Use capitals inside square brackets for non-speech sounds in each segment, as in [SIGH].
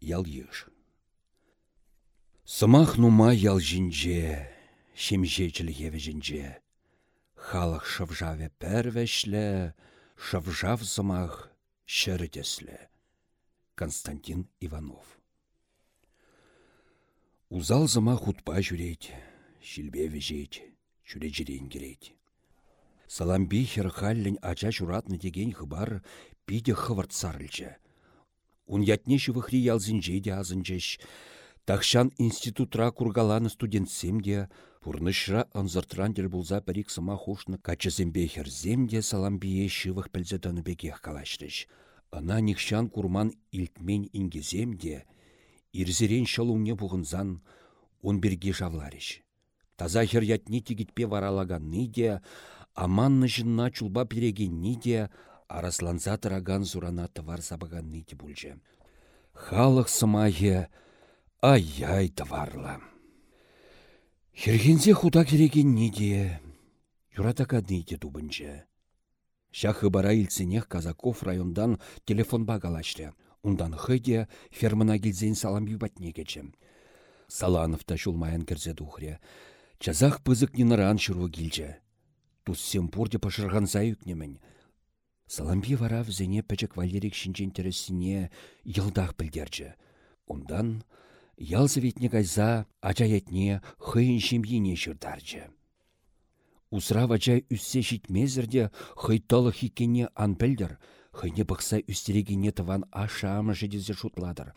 ял еш. Сымах нума ял жинже, шемжечіл еве жинже. Халық шывжаве пәрвешлі, шывжав сымах шәрітеслі. Константин Иванов Узал зыма хутпа жүрейді, шилбе вежейді, жүре жирен керейді. Саламби херхаллен ача журатны деген хыбар пиде хывырт сарылчы. Ун ятне шывыхри ялзинже де азынчеш. Тахшан институтра кургаланы студентсем де, пурнышра анзыртрандер булза пәрік сыма хушны качызембе херземде саламбие шывых пілзеданы бекех калашрыш. Ана нихшан курман илтмен ингеземде, ирзерен шалуңне бұғынзан, он бірге жавларыш. Таза хер ятне тегітпе варалаганны де, аманны жынна чулба пирегенни де, арасланса тыраган зурана тывар сабаганны де бүлже. Халық сымайы ай-яй тыварла. Хергензе худа керегенни де, юратакадны де дубынчы. Шахы бара Казаков райондан телефон багалашры. Ундан хыде фермана гилзен салам юбатне кечем. Саланов та шулмаян кірзе духре. Чазах пызык ниныран шыру гилже. Туссем пурде пашырғанса юкнемін. Саламби вара взене пәчек Валерик шинчен тересіне йылдах білдерчі. Ондан ялзы ветне кайза ачаятне хыйын шемйине шырдарчы. Усра вачай үссе шитмезірде хыйталы хикене ан пілдір, хыйне бұқса үстерегене тыван аша амы жедезе шутладыр.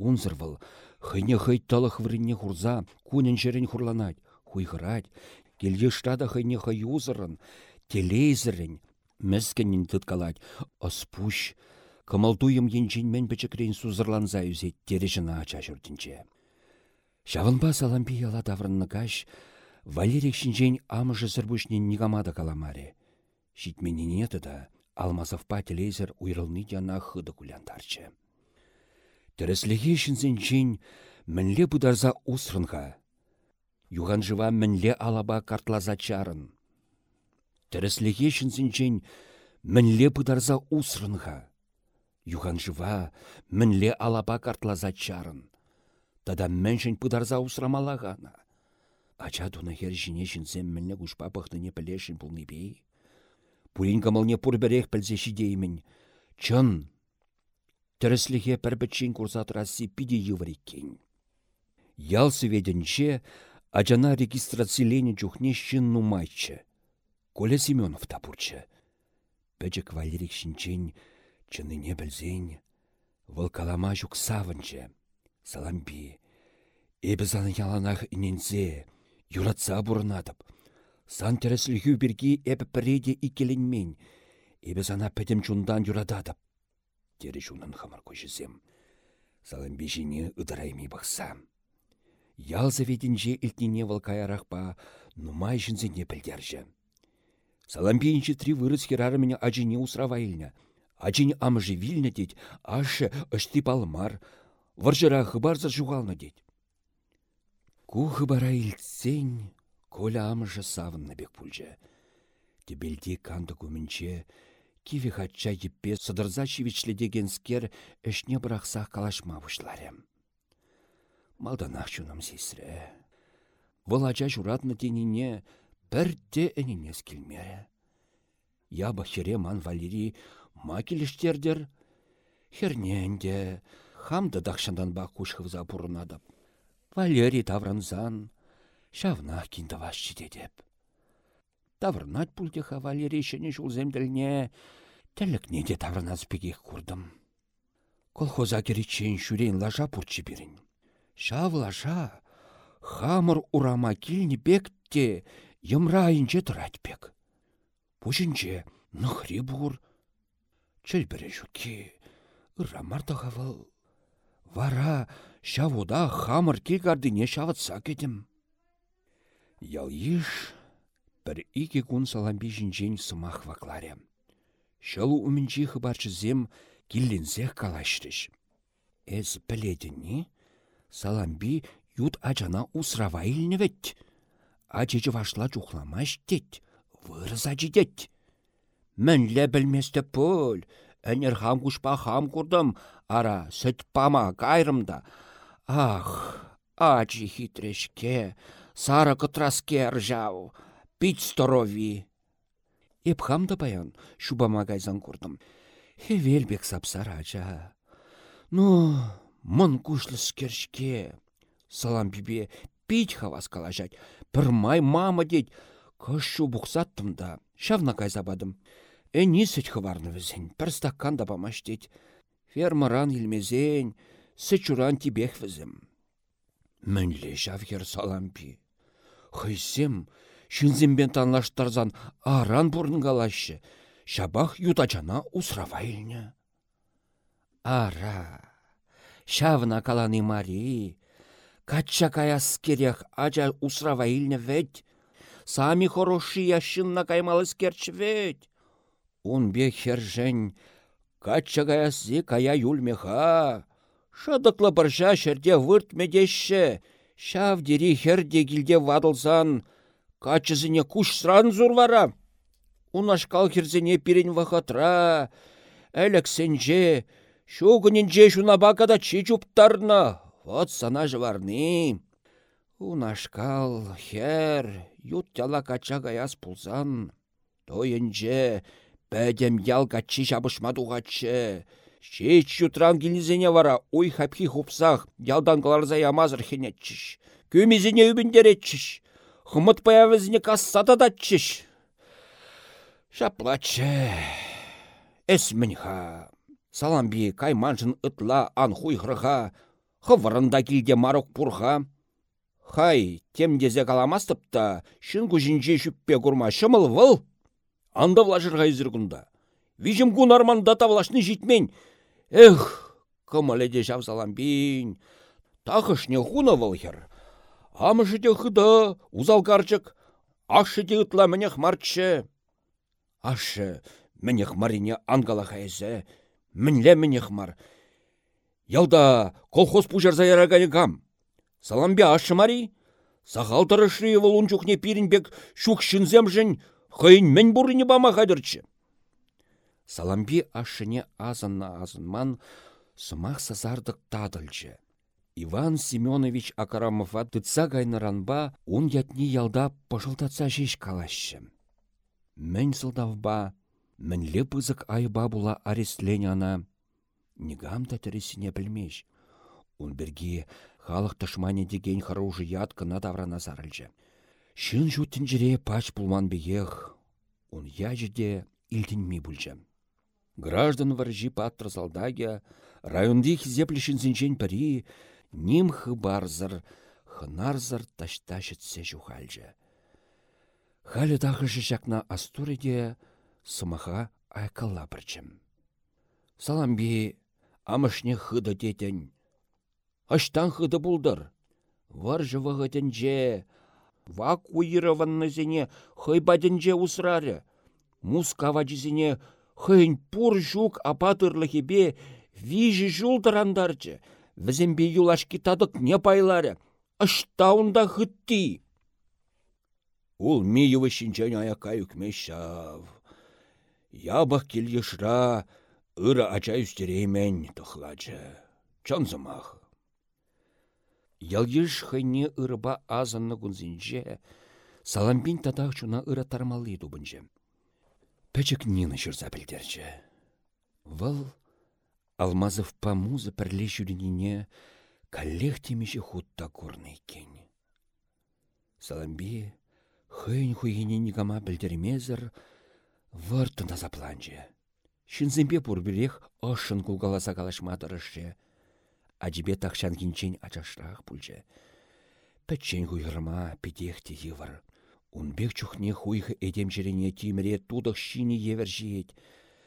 Унзырвыл, хыйне хыйталық врынне хурза, кунен жерін хурланать, хуйғырать, келге штада хыйне хыюзырын, телейзірін, мәскеннен тұткалать, оспуш, кымылдуым енжен бічікрейін сузырланза үзет тережіна ача жүрдінче. Шавынба салампи яла даврынны каш, Валерик шинжен амыжы сырбушнен нигамада каламаре. Шитменіне да алмазовпа телейзер уйрылны яна хыды куляндарчы. Тірісліге шинзен мінле бұдарза усрынға. Юған жыва мінле алаба картлаза чарын. Тірісліге шинзен мінле бұдарза усрынға. Юған жыва мінле алаба картлаза чарын. Тада міншін бұдарза усрамалағана. Ача туна хер жіне жінсем мінне күшпа пықтыне пілешін пулны бей. Пулин камалне пұрберек пілзе шидеймін. Чын, тірісліге пірбітшін курсатрасы пиде евреккен. Ял сведенче ачана регистрацилене чухне шын нумайчы. Коля Семенов тапурчы. Пәчік Валерик шинчен чыныне білзен, вылкалама жүк савынчы. Салампи, эбі заны яланах инензе, юратса бұрынадып. Сан тәріслігі бірге әбі піреде икеленмен, эбі зана пәдім чундан юрададып. Тері жунын хамар көшізем. Салампи жіне ыдырайми бақсам. Ял заведінже илтіне вылкаярақпа, нумай жінзене пілдержі. Салампиінчі три вырыз херары мене ажине усравайльня. Ачин амжы вильнă теть, ашы ышти палмар, варжыра хыбарза жуғалны деть. Ку хыбара илтсен, коля амжы савынны бек пульчче. Тебелде канды көмінче, киве хатча еппе сыдырза чивичле деген скер эшне бұрақсақ калашма бұшларем. Малданақ чуным сесірі. Ача журатны тенине бір те әнінес келмере. Яба хере ман Валерий ма келіштердер. Херненде, хамды дақшандан ба кушхывза бұрынадып. Валерий тавранзан, шавнах кинді вашчы дедеп. Таврнат пультеха Валерий шыне жулземділне, тәлікне де таврназ пегех курдым. Колхоза керечен шүрен лажа пурчы берін. Шав лажа, хамыр урама килні бекте, йымрайынче тұрать бек. Пушінче нұхри бұр, чөлбірі жүкі, ыррамар тағавыл. Вара шавуда хамыр килгардыне шавытса кетім. Ял еш, бір ике күн саламби жінжен сымақ вакларе. Шылу умінчі хыбарчызем киллензех калашрыш. Эз біледіні, саламби ют ачана усрава илневет. Ачечі вашла чухламаш дет, вырза жидет. Мінлі білместі пөл, Әнер хам кушпа хам курдым, ара сөт пама кайрымда. Ах, ачи хитрешке, сара кытраске ржау, пить сторови. Эп хамда баян, шуба магайзан курдым. Хевелбек сапсар ача. Ну, мын кушлыс кершке. Салам бибе пить хавас калажать. Бір май мама деть. Кышу бұқсаттым да, шавна кайзабадым. Әні сүт хыварны візен, пір стакан да бамаш деть. Фермаран илмезен, сычуран тибех візім. Мінле жавгер салампи. Хыйсем, шынзембен танлаштарзан аран бұрын галашы. Шабах ютачана усрава. Ара, шавна каланы мари, кача каяс керех ача усрава илня ведь. Сами хорошие шынна каймалыс керч ведь. Он бе хержень, кача каясы кая юлмеха. Шадықлы біржа шерде вырт медеші, шав дери херде гилде вадылсан, качызыне куш сран зурвара. Унашкал херзене пирен вахатра, әліксенже, шугыненже шунабакада чи чуптарна, вот сана жыварны. Унашкал, хер, ют тяла кача гаяс пулсан, тойынже, бәдем ял качи жабышмадуғачы, Шеч ютран келнізене вара, ой хапхи хупсах, ялдан каларза ямазыр хенетчіш. Көмезіне үбіндеретчіш. Хымыт паявызіне кассата датчіш. Шаплачы. Эс мінха. Саламби кайманшын ытла ан хуйхрыха. Хывырында келде марок пурха. Хай, темдезе каламастыпта, шын күжінже шүппе курма шымыл выл. Анда влажырға изіргунда. Вижім күн арманда тавлашны житмен. Эх, кымаледе жав саламбин. Тахышне хуна вылхер. Амышы де хыда, узал карчык. Ашы де ытла мінех марчы. Ашы, мінех марине ангала хайзе. Мінле мінех мар. Ялда колхоз пужар заярагане гам. Саламбе ашы мари. Сағал тұрышы евыл унчухне пирінбек шук шынзем жын, хыйын мен бұрыны бама қадырчы. Саламби ашыне азынна азынман сымақ сазардық тадылчы. Иван Семенович Акарамова тытса гайныранба ун ятни ялда пошылтатса жеш калашы. Мен сылдавба, мінле пызык айба була арестленяна. Нигам тәтіресіне білмеш. Ун бірге халық тышмане деген харужы яткына даврана зарылжы. Шын жутын жіре пач пулман бігех. Он яжыде илтінме бүлжі. Граждан варжи паттыр залдагя, районды хизеплішін зінчен пари, ним хыбарзыр, хынарзыр ташташытсе жухальжы. Халі тағышы жақна астуреде сымаха айкалла бірчім. Саламби амышне хыды детен. Аштан хыды бұлдыр. Варжы вағытынже, вак уйырываннызіне хыйбадынже усрары. Мускава жізіне хыйн пур жук апатырлыхебе вижі жулдарандарчы. Візімбе юлашки тадық не байлары. Аштаунда хытти. Ул мейевы шинчен аяка үкмеш шав. Ябық келешра, ыры ача үстереймен тұхлачы. Чонзымақ. Ялгиш хыйне ырыба азанны гунзинже, саламбин тадақ чуна ыры тармалы дубынже. Пәчік нені жүрза білдерчі. Выл Алмазов па музы пірле жүрініне каллех темеші хутта көрні екен. Саламби хыйн хуйіне нигама білдермезір выртына запланчы. Шинзембе пурбірех ошын кулгаласа калашмадырышы. Аджибе тақшан кенчен ачашрақ пульчы. Пәтчен хуйырма педехте евар. Унбек чухне хуйхы эдем жерене тимре тудық шини евер жиет.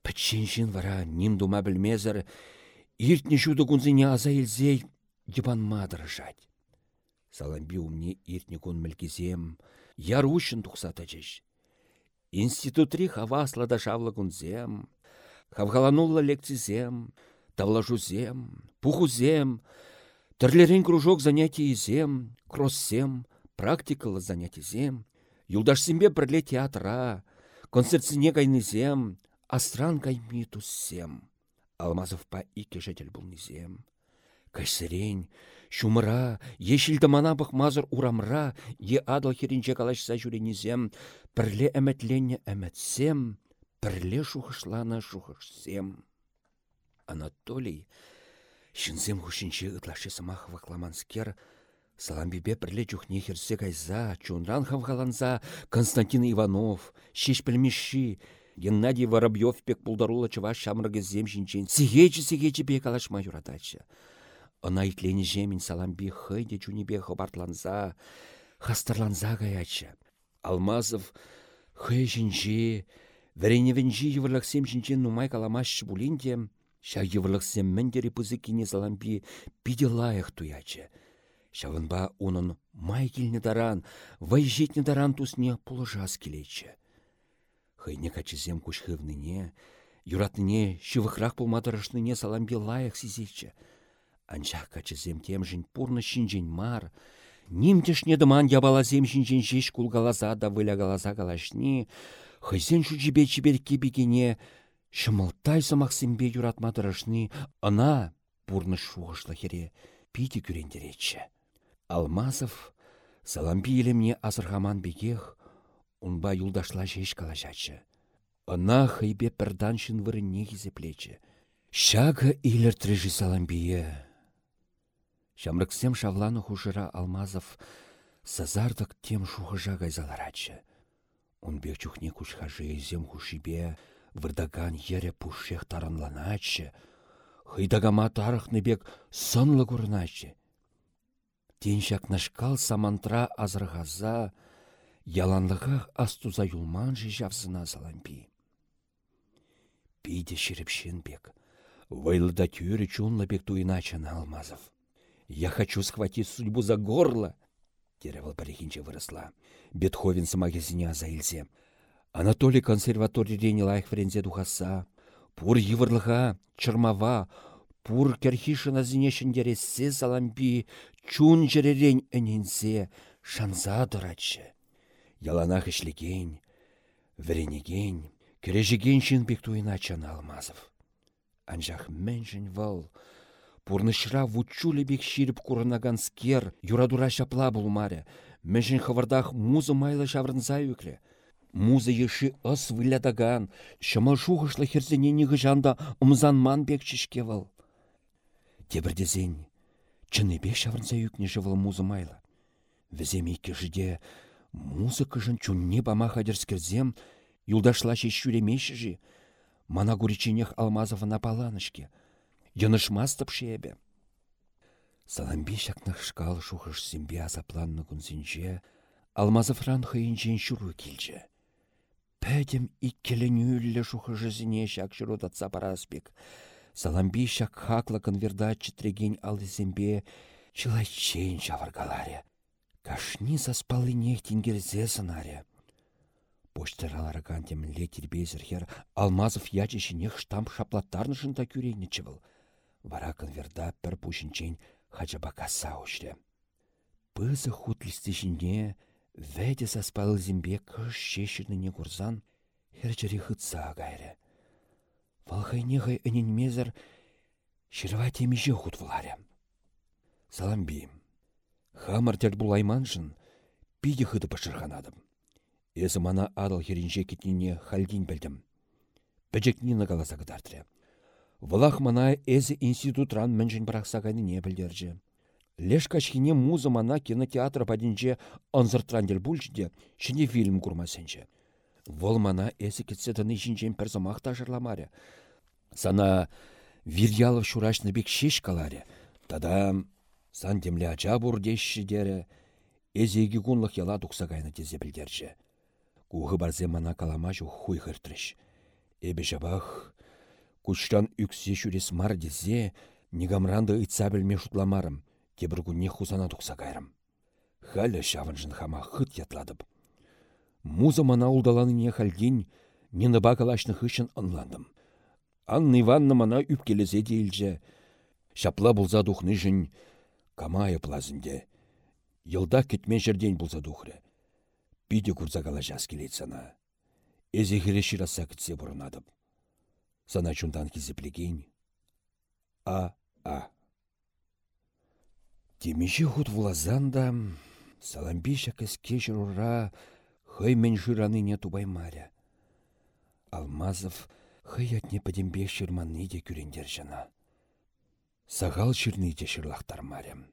Пәтчен вара ним дума білмезір, иртне жуды кунзине аза елзей дебан мадырышать. Саламби умне иртне кун мілкізем, ярушын тұқсата жеш. Институтри кунзем, хавгаланулла лекцизем, тавлажузем, пухузем, тірлерен кружок занятиезем, кроссем, практикалы занятиезем, юлдашсембе бірле театра, концертсіне кайнызем, астран кайми туссем. Алмазов па ике жетел бұлнызем. Кайсырен, шумыра, ешілді манабық мазыр урамра, е адал херінче калашса жүренізем, пірле әмәтленне әмәтсем, пірле шухышлана шухышсем. Анатолий, шынзем хушинче ытлашы самах вакламанскер, Саламбибе пірле чухне херсе кайза, чунран хавхаланза Константин Иванов, шеш пілмеші, Геннадий Воробьев пек пулдарула чыва шамрыгы земшинчен, сигечі сигечі бек алашма юратачы. Она итлені жемін саламби хыйде чунебе хабартланза, хастарланза гаячы. Алмазов хый жінжі, віреневінжі еврлықсем жінчен нумай каламаш булинде, ша еврлықсем міндері пызы кине саламби биде лайық туячы. Шавынба унын май келіне даран, вай жетіне даран тусне пулыжас келечі. Хыйне качызем кушхывныне, юратныне шывықрақ пулмадырышныне саламби лайық сизечі. Анчах качызем темжін пурны шинжін мар, Нимтешне дыман ябалазем шинжін жеш кулгалаза да вылягалаза галашни, хызен шучибе чиберке бігене, шымылтай самақсембе юратмадырышны, ына пурны шуғышла хере пиде күрендеречі. Алмазов саламби елемне азырғаман бегех, унба юлдашла жеш калашачы. Ына хыйбе пірданшын вырынне хизеплечі. Шага илер трежі саламбие. Шамрыксем шавланы хушыра Алмазов сазардық тем шухыжа гайзаларачы. Он бек чухне кушхажы зем хушибе вырдаган ере пушех таранланачы. Хыйдагама тарыхны бек сынлы курначы. Теншак нашкал самантра азырғаза, яланлыға астуза юлманжы жавзына залампи. Пиде шерепшен бек, вайлыда тюрі чунлы бек туйначаны Алмазов. Я хочу схватить судьбу за горло, теревал парихинче выросла. Бетховен самагезиня заилзе. Анатолий консерваторий рени лайх френзе духаса. Пур йывырлыға, чырмава, пур керхишына зинешіндере се саламби, чун жеререн әнензе, шанза дырачы. Яланах ішлеген, веренеген, кережеген шын бек туйна чана алмазов. Анжақ мэншін вал, Пурнышра вучулі бек ширіп курынаган скер, юрадура шапла булмаре. Мәжін хавардах музы майлы шаврынза үкле. Музы еші ыс вылядаган, шымал шуғышлы херзене негі жанда ман бек чишкевал. Тебірдезен, чыны бек шаврынза үкне жывал музы майлы. Візем екі жиде музы кыжын чунне бама хадерскерзем, юлдашла шүремеші Мана гуриченех алмазовына паланышке йынышмастып шебе. Саламби шакнах шкал шухыш симбе азапланны күнсінче, алмазыфран хыйынчен шуру келчі. Пәдім иккелі шухышы зіне шак параспек. Саламби шак хакла конвердат читреген алысембе чылайчен шаваргаларе. Кашни заспалы нехтін келзе сынаре. Кантем летер безірхер Алмазов ячешінех штамп шаплаттарнышын та күрейнічі был вара конверда пір пушинчен хачабака саушре. Пызы хутлисті жіне, вәде заспалы зімбе кыш не курзан, херчері хытса гайры. Валхайнехай әнен мезір, шырва темеже хутвыларе. Саламби, хамар тәл булайманшын, пиде хыды пашырханадым. Эзі мана адал херінже кетніне халдин білдім. Бәжекні нагаласа кыдартыры. Вылах мана эзі институтран мінжін бірақсағаны не білдерже. Леш качхине музы мана кинотеатр падинче анзыртрандел бульчде, шіне фильм курмасенче. Вол мана эзі кетсе тыны жинчен перзамақ тажырламаре. Сана вирялов шурашны бек шеш каларе. Тада сан темле ача бурдешші дере, эзеги кунлық яла тұқсағайны тезе білдерже. Кухы барзе мана каламажу хуй хыртрыш. Кучран үксе шүрес мар дезе, негамранды ыйтса білме шутламарым, кебір күнне хусана тұқса кайрым. Халі шавынжын хама хыт ятладып. Муза мана не хальгин, нені бакалашны хышын ынландым. Анна Иванна мана үпкелезе дейлже, шапла бұлза духны жын, камайы плазынде. Йылда кетмен жерден бұлза духры. Биде курзагала жас келет сана. Эзі хире шираса кітсе бұрынадып. Сана чундан кизеплеген, А-а. Темеші худ вулазанда, саламбиша кәске жырура хыймен жыраныне тубаймаря. Алмазов хый атне падембе шырманны де күрендер жана. Сағал шырны де шырлақтармарям.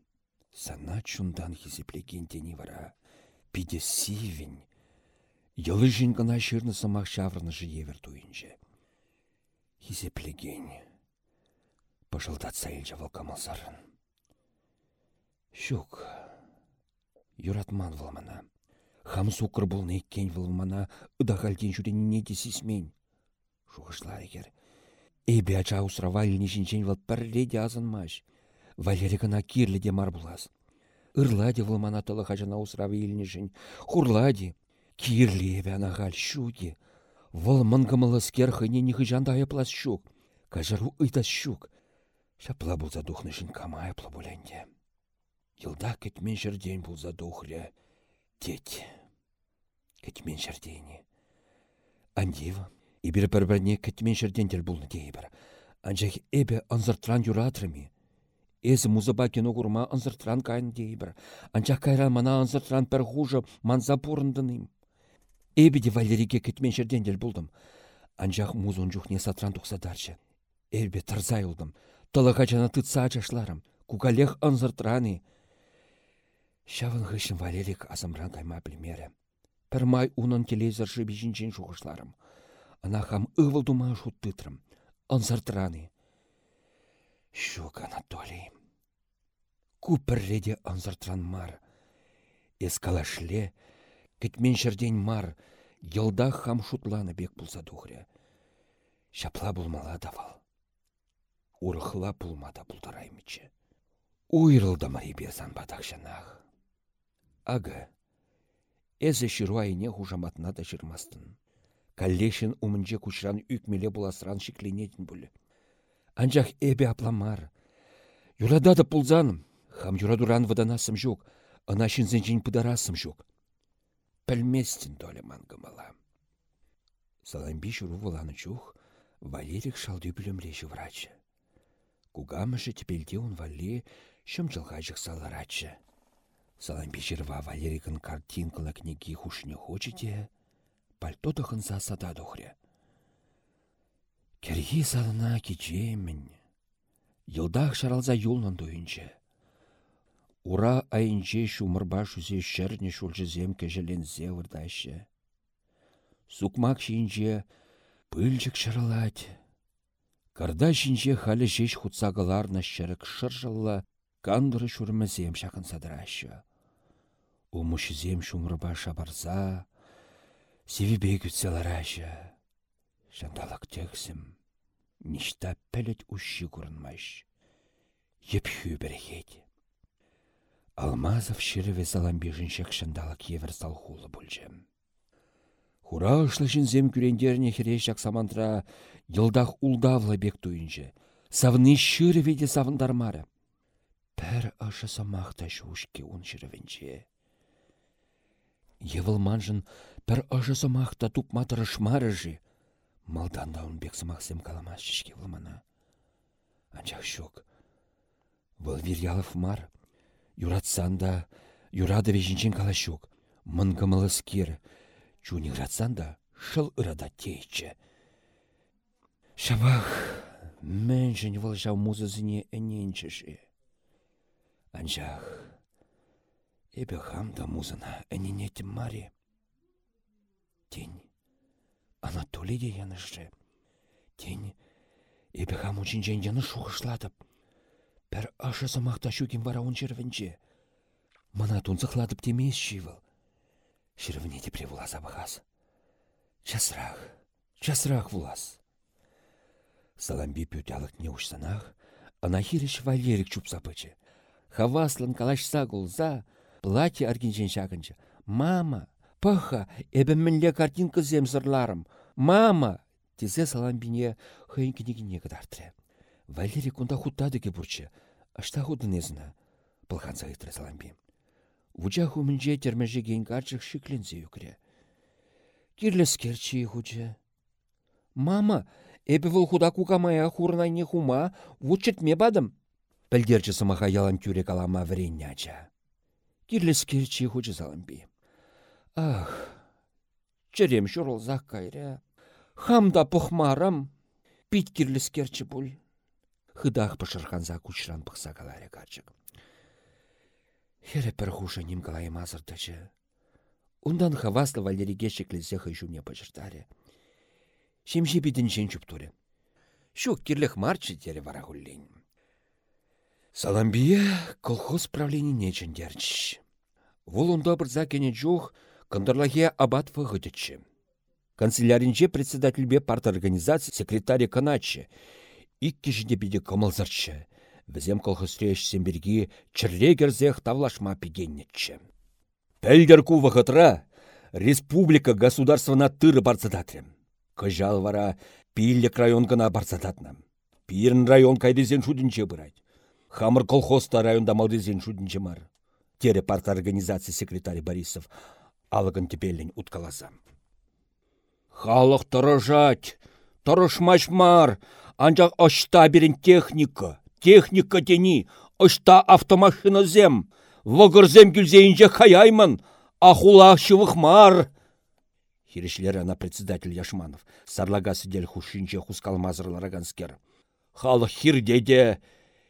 Сана чундан хизеплеген тені вара. Пиде сивень. Йылы жин гына шырны самақ шаврны жы евер туйынже. Хизеплеген. Пышылдатса илжі валкамалсарын. Щук. Юратман вылмана. Хам сукыр бұл неккен вылмана ыдахальтен жүреніне десесмен. Шуғышла егер. Эбе ача усрава илнешінчен вал пәрреде азынмаш. Валері гына кирлі мар булас. Ырладе вылмана тылы хажана усрава илнешін. Хурладе. Кирлі эбе анағал шуге. Выл мынгымылы скерхыне нихы жанда айыплас щук. Кажару ыйтас щук. Шапла бұлза духнышын кама айыплы бұленде. Йылда кетмен жерден болса дохря. Теть. Кетмен жердені. Андива. Ибір бір-біріне кетмен жерден дел болны дейбір. Анжақ эбе анзыртран юратрыми. Эзі музыба кино курма анзыртран кайын дейбір. Анжақ кайран мана анзыртран пір хужы манза. Эбе де Валериге кетмен жерден дел болдым. Анжақ музон жүхне сатран тұқсадарчы. Эбе тұрзай олдым. Тылыға жана тытса ачашларым. Кугалех анзыртраны. Шавын Валерик азамран кайма білмері. Пір май унын телевизор жыбі жінчен жуғышларым. Ана хам ывыл дума шуттытрым. Анзыртраны. Шук Анатолий. Купірреде анзыртран мар. Эскалашле, кетмен жерден мар, йылда хам шутланы бек бұлса дұғыря. Шапла бұлмала давал. Урыхла бұлмада бұлдараймычы. Уйрылды мариберсан батақшанақ. Ага, әзі шыру айне хужаматна да жырмастын. Каллешін умынже күшран үкмеле буласыран шикленетін бүлі. Анжақ эбе апламар. Юрада да пулзаным. Хам юрадуран выданасым жоқ. Ана шинзенжін пыдарасым жоқ. Пәлместін долі мангымала. Саламби шыру выланы чух, Валерик шалды бүлімлеші врачы. Кугамышы тепелде он валли шым жылға жықсаларачы. Саламби жырва Валерикын картинкала книги хушне хочете, пальто дұхынса сада дұхре. Керги салына кечемін. Йылдақ шаралза юлнын дойынчы. Ура айынче шумырба шузе шәрне шулжызем кежелензе вырдашы. Сукмак шинче пыльчык шаралать. Карда шинче халі жеш хутсағыларна шәрік шыржылла кандыры шүрмізем шақын садырашы. Умышызем шумырба шабарза, севебе күтселарашы. Жандалак тексім, ништа пәлет ұшши күрінмаш. Еп хүйбірхет. Алмазов шырыве заламбежін шақшандалак евір салхулы бүлжем. Хура ұшлышын зем күрендеріне хере шақ самантра йылдақ улдавлы бек туйынжы. Савны шырыведе савындармары. Пәр ашы самақта шушке он шырывенче. Евыл манжын пәр ашы самақта тупматыры шмарыжы. Малданда он бек самақсем каламас вылмана. Анчақ вирялов мар. Юратсанда, юрады вежінчен калашук. Мынгымылы скер. Чунигратсанда шыл ырада тейчі. Шабах, мэнжін выл жау музызыне әненчіші. Анжақ, эбе хамда музына әненетім маре. Тень, Анатолий де янышы. Тень, эбе хам учинчен яны шуғышладып. Пәр ашы самақта шукин бара он червенче. Мана тунцықладып темес шивыл. Шырвіне тепре вуласа бахас. Часрақ, часрақ вулас. Саламби пютялық не ушсанах, ана хириш Валерик чупса пычы. Хаваслан калашса гулза, платье аргенчен шагынчы. Мама, пыха, эбі мінле картинка земсырларым. Мама! Тезе саламбине хыйын кенегіне кадартры. Валерик кунда хуттады ке бурчы. Ашта худын езіна. Пылхан сайытры саламби. Вуча хумінже термеже ген карчық шиклензе юкре. Кирлес керчи хуче. Мама, Эбі вұл худа кукамая хурнайне хума, вучетме бадым. Пілдерчі сымаха ялан тюре калама вренняча. Кирлес керчі хучы заламби. Ах, черем зақ кайря. Хамда пұхмарам, пит кирлес керчі бұл. Хыдах пышырханза кучран пықса каларе качык. Хере пір хуша ним калай мазырдычы. Ундан хаваслы валериге шеклесе хыжуне пыжырдаре. Шемші бідін жен чүптуре. Шук кирліх марчы тере вара хуллен. Саламбия колхоз правление нечен дерч. Вол унда бір закене жух, кандырлахе абат вғыдычы. Канцеляринче председательбе парт организации секретарь каначы. Икки жіне биде кымылзырчы. Візем колхозреш семберги чірлегерзех тавлашма пигеннетчі. Пәлдер вахытра республика государствына тыры барцадатрем. Кыжал вара пиллек районгына барсататнам. Пирн район кайдызен шудынче бұрайд. Хамыр колхозта районда малдызен шудынче мар. Тере парт организации секретарь Борисов алығын тепелін уткаласа. Халық тұрыжать, тұрышмаш мар, анжақ ұшта берін техника, техника тені, ұшта автомашина зем, вғырзем күлзейінже хаяймын, ахула шывық мар, Хирешлер ана председатель Яшманов. Сарлага сидель хушинче хускалмазырлара ганскер. Халық хирдеде,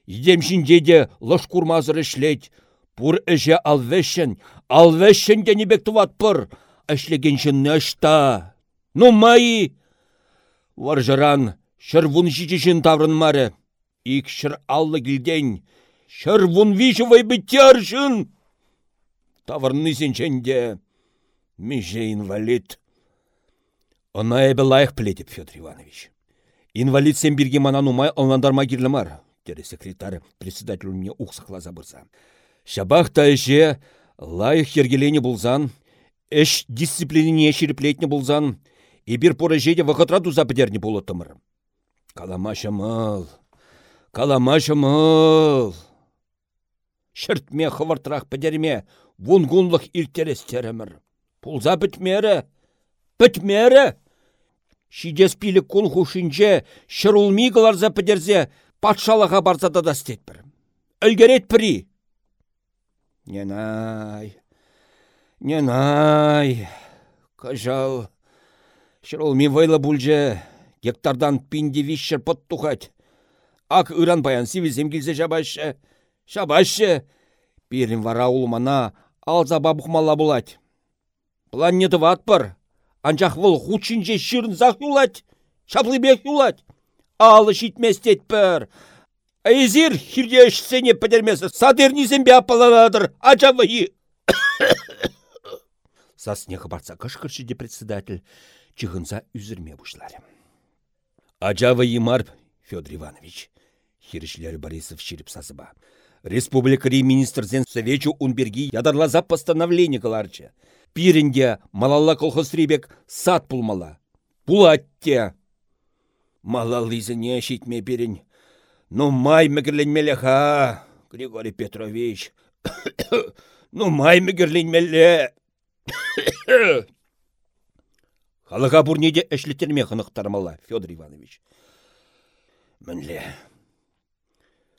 едемшінде де лыш курмазыр ішлет. Пур әже алвешін, алвешін денебек туват пұр. Әшлегеншін нәшта. Ну майы! Варжаран, шырвун жичішін таврын мары. Ик шыр аллы гілден, шырвун вишывай біттершін. Таврны сенченде. Меже инвалид. Она эбі лайық плетіп, Федор Иванович. Инвалид сен бірге манан умай ылнандарма кирлімар, деді секретарь председателіне ұқсықла забырса. Шабақ та әше лайық ергелені бұлзан, эш дисциплинине шеріплетіне бұлзан, ебір поры жеде вақытра туза бідерні болытымыр. Каламашымыл, каламашымыл. Шыртме хывыртырақ бідерме, вунгунлық иртерес теремір. Пулза бітмері, бітмері. Шидес пилі кун хушинче, шырулми кыларза підерзе, патшалыға барзада да стет бір. Өлгерет. Ненай, ненай, кажал, шырулми вайлы бұлже, гектардан пинде вишшер пот тухать. Ак ыран баян сивізем келзе жабашы, жабашы. Бірін вара улмана, алза бабухмалла булать. Планеты ват бар, Анчах вұл хучинже шырын зақ юлать, шаплыбек юлать. Алы шитместет пір. Айзир хирде ішсене пәдермесі, садернізен бе апаладыр, ажавайы. [COUGHS] Сасне барса кышкыршы де председатель, чығынса үзірме бұшлары. Ажавайы мар, Федор Иванович, хирішлері Борисов ширіп сазыба. Республика министрзен совечу унберги ядарлаза постановление кыларчы пирінде малалла колхозрибек сат пулмала. Пулатте. Малаллизіне шитме пирін. Ну май мегірленмелі ха, Григорий Петрович. ну май мегірленмелі. Халыға бурнеде әшлетерме хынықтармала, Федор Иванович. Мінле.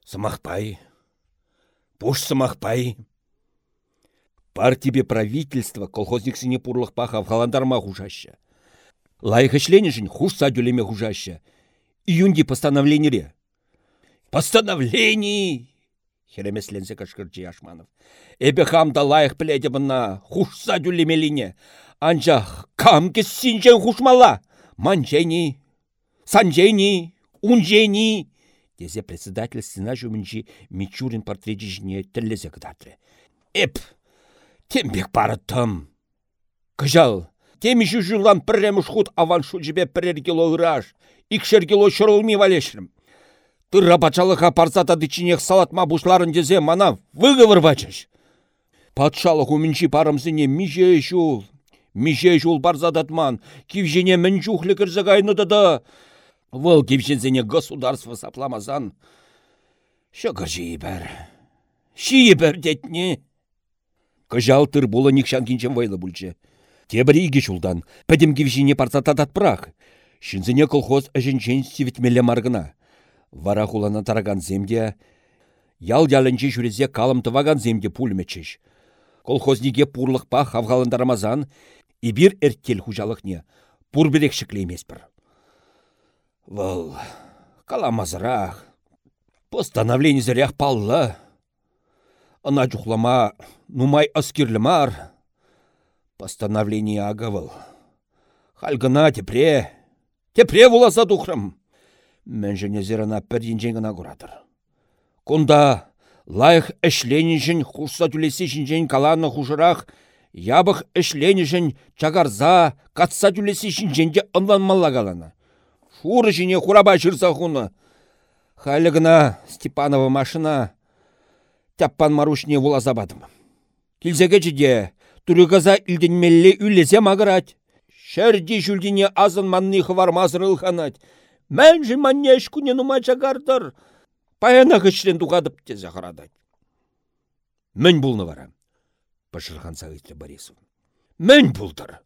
Сымақпай. Пуш сымақпай. Партибе правительство паха в халандарма хужаща. Лайха членежін хуш садюлеме хужаща. Июнди постановление Постановление! Херемесленсе кашкырчы Яшманов. Эбе хамда лайық пледе бұна хуш садюлемелине. Анжақ кам кессинчен хушмала. Манжени, санжени, унжени. Тезе председатель стена жүмінжі Мичурин портреті жіне тіллезе кыдатры. Эп, Тембек барыттым. Кыжал, теми жүжулан піррем ұшқут аван жібе пірер кило ыраш, икшер кило шырылми валешрім. Тырра патшалыға парзата дычинех салатма бушларын дезе мана выговор бачыш. Патшалық умінчі парымсыне меже жул. Меже жул барзадатман, кивжене мін жухлі кірзігайны да. Выл кивжензене государство сапламазан. Шықыр жиібір. Шиібір детне. Кыжалтыр бұлы никшан кинчен вайлы бұлчы. Тебір иге шулдан, пәдім кевшіне парса татат прақ. Шинзіне колхоз әжінчен сивітмелі маргына. Вара хулана тараган земде, ял ялынче жүрезе калым тываган земде пульмечеш. Колхозниге пурлықпа хавғалындарамазан, ибір әрттел хужалықне, пурберек шіклеймес бір. Вăл, каламазырақ, постановление зірях паллы. Ына жухлама, нумай аскерлі мар. Постановление агавыл. Хальгына тепре, тепре вуласа тухрым. Мен жіне зерана пірден гына құрадыр. Кунда лайық әшленішін хушса түлесі жінжен каланы хушырақ, ябық әшленішін чагарза, қатса түлесі жінженде ынланмалла каланы. Шуры жіне хураба жырса хуны. Халі гына Степанова машина таппан марушне вуласа бадым. Килзеге жиде, турыгаза илденмелле үлесе мағырать. Шәрді жүлдіне азын манны хвармазырыл ханать. Мән жі манне күне нума чагардыр. Паяна гычлен туғадып тезе қарадать. Мен бұлны вара. Пашырхан сағытлы Борисов. Мен бұлдыр.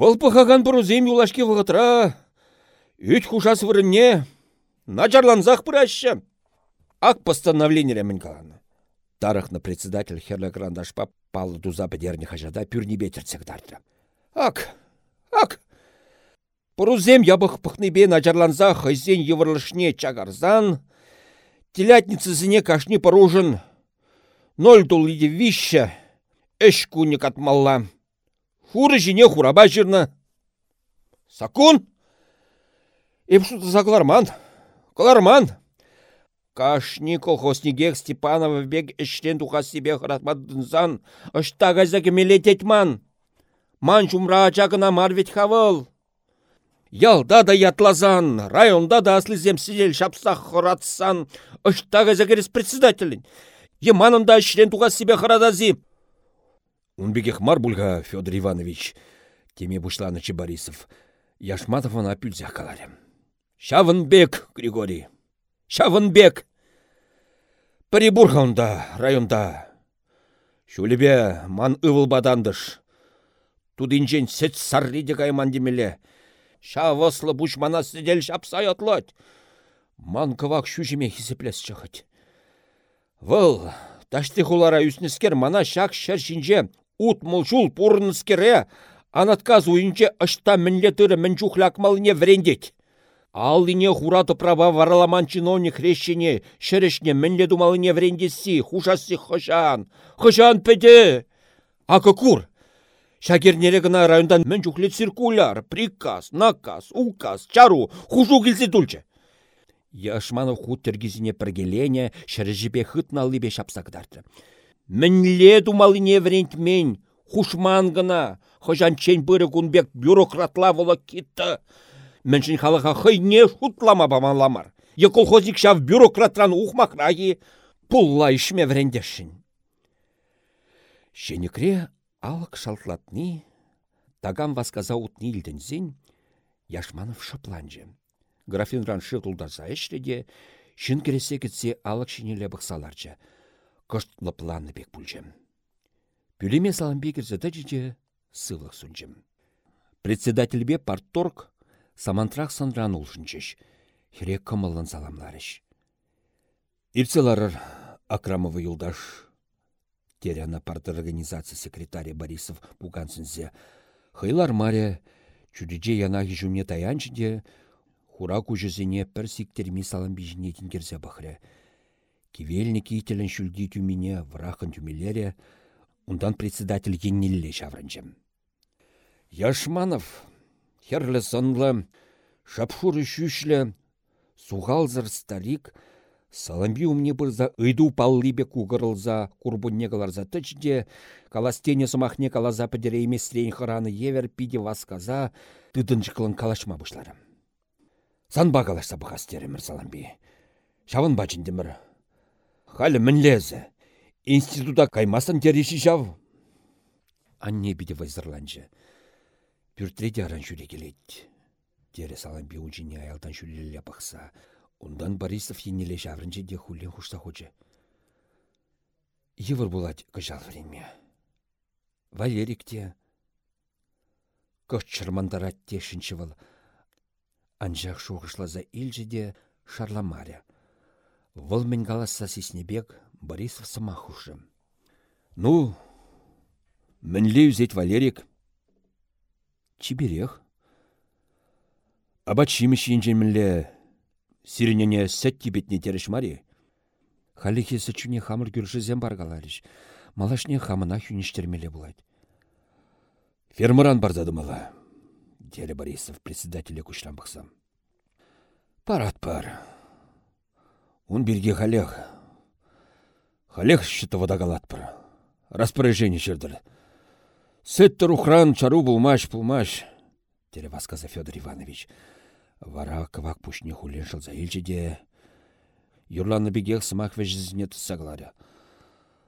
Вұл пұхаған бұрузем юлашке вғытра. Үт хушас вырынне. Начарланзақ бұрашы. Ак постановление мен каланы. Тарахна председатель херлі грандашпа палы дуза бідерні хажада пюрні бетерцек дарды. Ак, ак, Пұрузем ябық пықныбе начарланса хайзен еврлышне чагарзан, телятницызіне кашни поружын, ноль иде вища, эш куник атмалла. Хуры жіне хураба жирны. Сакун? Эпшуты закларман, каларман. Кашни колхознигех Степанова бег эшлен туха себе харатмадынсан, ыштага ман. Ман жумра чагына марвет хавыл. Ялда да ятлазан, районда да аслызем сидел шапсах хоратсан, ыштага загерес председателін. Еманында член туға себе харадази. Унбегех мар бульга, Федор Иванович, теме бушланычы Борисов. Яшматовын апюлзях каларем. Шавынбек, Григорий. Шавынбек. Прибурхаунда, районда. Шулебе ман ывыл бадандыш. Тудинчен сет сарриде демеле. Шавыслы бушмана шапсай отлать. Ман кывак шүжіме хисеплес чахать. Вăл, ташты хулара үснескер мана шак шәр шинже ут мулшул пурныскере, анатка уйынче ышта мінле түрі мін чухлякмалыне врендеть. Ал ине хураты права вараламан чиновник хрещене, шерешне мінле думалыне врендесі, хушасы хышан, хышан педе. Акы кур, Шагернере гына райондан мен жүхлет циркуляр, приказ, наказ, указ, чару, хужу келсе. Яшманы худ тергізіне піргелене, шәржіпе хытна лыбе шапсагдарды. Мінле думалыне врент мен, хушман гына, хожан чен бұры күнбек бюрократла вола кетті. Міншін халыға хыйне шутлама бамаламар. Е колхозник шав бюрократран ухмакраги, пулла ішме врендешін. Шенекре Алық шалтлатни, тагам васказа утни илдензен, Яшманов шыпланжы. Графин раншы тұлдарса әшреде, шын кересе кетсе алық шинелі бұқсаларчы. Кыштлы планы бек бүлжем. Пүлеме саламбе керзі дәжіде сылық сүнжім. Председательбе парторг самантрах санран улшынчыш. Херек кымылын саламларыш. Ирцеларыр Акрамовы юлдаш Теряна парты организация секретаря Борисов пугансынзе. Хайлар маре чудеже янахи жүмне таянчыде хура күжізіне пір сиктерми салам бижіне тенгерзе бахре. Кивельні кейтелін шүлді тюмине врахын тюмелере, ундан председатель еннелле шаврынчым. Яшманов, херлі сынлы, шапшуры шүшлі, суғалзыр старик, Саламби умне бұрза ыйду паллибе кугырылза, курбунне каларза тычде, каластене сумахне калаза пӹдере еместрен хыраны евер пиде васказа, тыдынчықлын калашма бұшлары. Санба калашса бұқастеремір саламби. Шавын бачындемір. Халі мінлезі. Института каймасын тереші шав. Анне биде вайзырланчы. Пүртреде аран жүре келет. Тере саламби ұнчине аялдан жүлелі бақса. Ундан Борисов енеле жаврынче де хулен хушса хоче. Йывыр булать кыжал время. Валерик те. Кыш чырмандарат те шинчевал. Анжақ шуғышлаза илжеде шарламаря. Вұл мен галасса сиснебек Борисов самахушы. Ну, мінле үзет Валерик. Чиберех. Аба чиміш енжен мінле сиренене сәтті бетне теріш мари. Халихи сычуне хамыр зем баргаларыш. Малашне хамына хүніштермеле булайды. Фермеран барзады мала. Дері Борисов председателе күшлан бақсам. Парат пар. Он берге халех. Халех шыты водагалат пар. Распоряжение чердір. Сеттер ухран чару булмаш пулмаш. Тере васказа Федор Иванович. Вара кывак пушне хулен шылза илчеде. Юрланы бігех сымақ вежізіне тұтсағылары.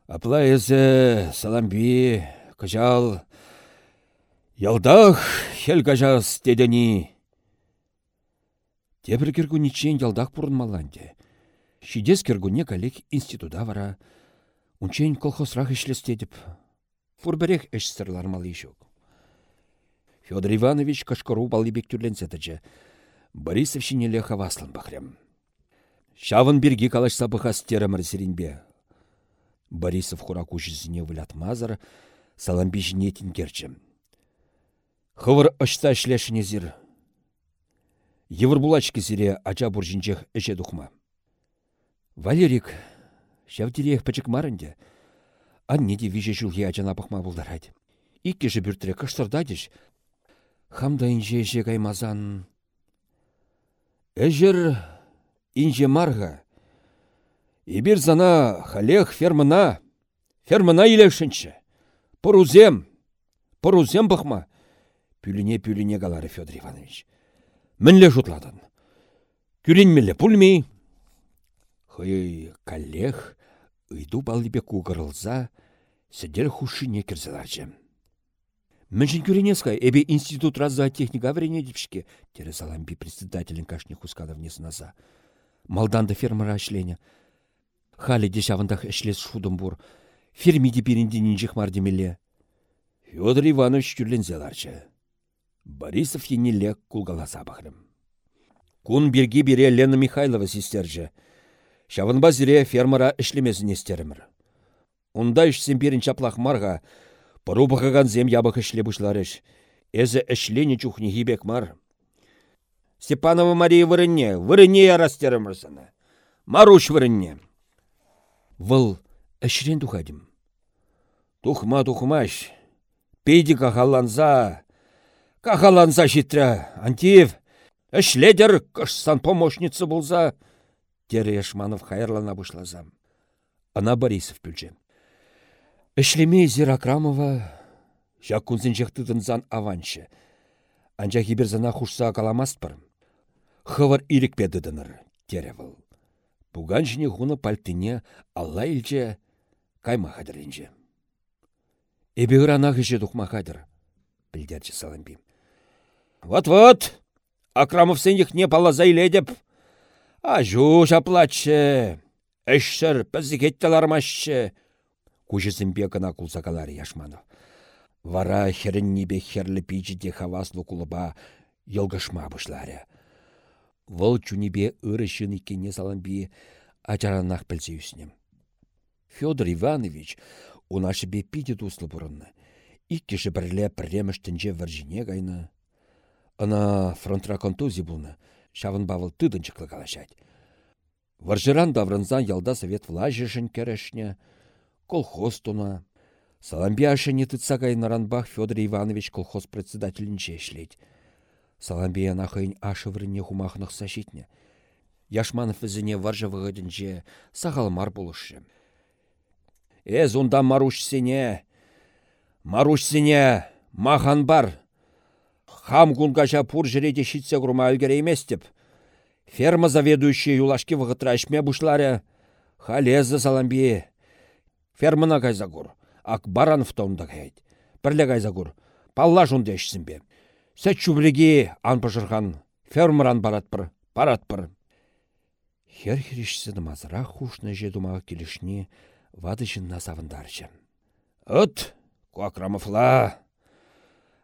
Апла езі, саламби, кыжал, ялдах, хел кажас дедені. Тепір кіргуничен ялдах бұрын маланде. Шидес кіргуне коллег института вара. Унчен колхозрақ ішлестедіп. Фурберех әшсірлар малы. Федор Иванович кашкару балыбек түрленсетіжі. Борисов шинеле хаваслан бахрем. Шавын бірге калашса бұхас теремір сиренбе. Борисов хура күшізіне вылятмазыр, саламби жинетін керчі. Хывыр ұшта ішлешіне зір. Евір булачки зіре ача буржинчех әже дұхма. Валерик, шавдирех пачык марынде, анне де виже жылге ачана бұхма бұлдарайды. Икке же бүртіре кыштырдадыш, хамда инже же каймазан. Әжір инже марга. Ибір зана халех фермана, фермана илешінші. Порузем, порузем бұқма. Пүліне-пүліне қалары Федор Иванович. Мінле жұтладын. Күрінмелі пүлмей. Хый коллег ыйду баллибе кугырылза, сідер хушыне кірзіларжым. Міншін күренесқа, эбе институт раза техника врене депшке, тере саламби председателін кашне хускада наза. Малданды фермера ашлене. Халі дешавындах әшлес шудым бур. Фермиде бірінде нинжих мардемеле. Федор Иванович күрлензеларчы. Борисов енелек кулгаласа бахрым. Кун берге бере Лена Михайлова сестерже. Шавынба зіре фермера ішлемесін естерімір. Унда берін чаплақ марға, Пару бахаган зем ябах ішле бұшларыш. Эзі ішлене чухне хибек мар. Степанова Мария вырынне, вырынне ярастерімірсіні. Маруш вырынне. Выл ішрен тухадым. Тухма тухмаш. Пейді Кахаланза житря. Антиев. Ішледер кышсан помощницы болза. Тере Ешманов хайырлана бұшлазам. Ана Борисов бүлжем. Эшлеме зир Акрамова, жак күнзін зан аваншы. Анжа хибер зана хушса каламаспыр. Хывыр ирікпедідінір, теревіл. Пуган жіне хуны пальтыне алла илче кайма хадырынче. Эбе ырана хыжы дұқма хадыр, білдерчі. Вот-вот, Акрамов сеніх не палаза иледіп. Ажу жаплатшы, әшшір пізі Кужесемпе кына кулсакалары яшманов. Вара хереннебе херлі пичіде хаваслы кулыба йылгышма бұшлары. Вăл чунебе ыры шын иккене саламби ачаранах пілсе үснем. Федор Иванович унашыбе пиде туслы бұрынны. Иккеші бірле піреміштінже віржіне кайны. Ына фронтра контузи бұлны, шавын бавыл тыдынчықлы калашать. Варжыран даврынзан ялда совет влажышын керешне, колхоз туна. Саламбия не тытса наранбах Федор Иванович колхоз председателінче шлеть. Саламбия нахайын ашы віріне хумахнық сашитне. Яшманов ізіне варжа вғыдінже сағалмар болушы. Эз унда маруш сене, маруш сене, махан бар. Хам кунгаша пур жіреде шитсе күрма әлгер емес деп. Ферма заведующий юлашки вғытра ішме бұшлары. Халезі Саламбия. Фермана кайзагур. Ак баранов таунда кайд. Пірле кайзагур. Палла жунда бе. Сәт ан пыжырхан. Фермеран баратпыр. Баратпыр. Хер хиришсі мазырақ хушны же думаға келішіне вады жынна савындарчы. Акрамовла.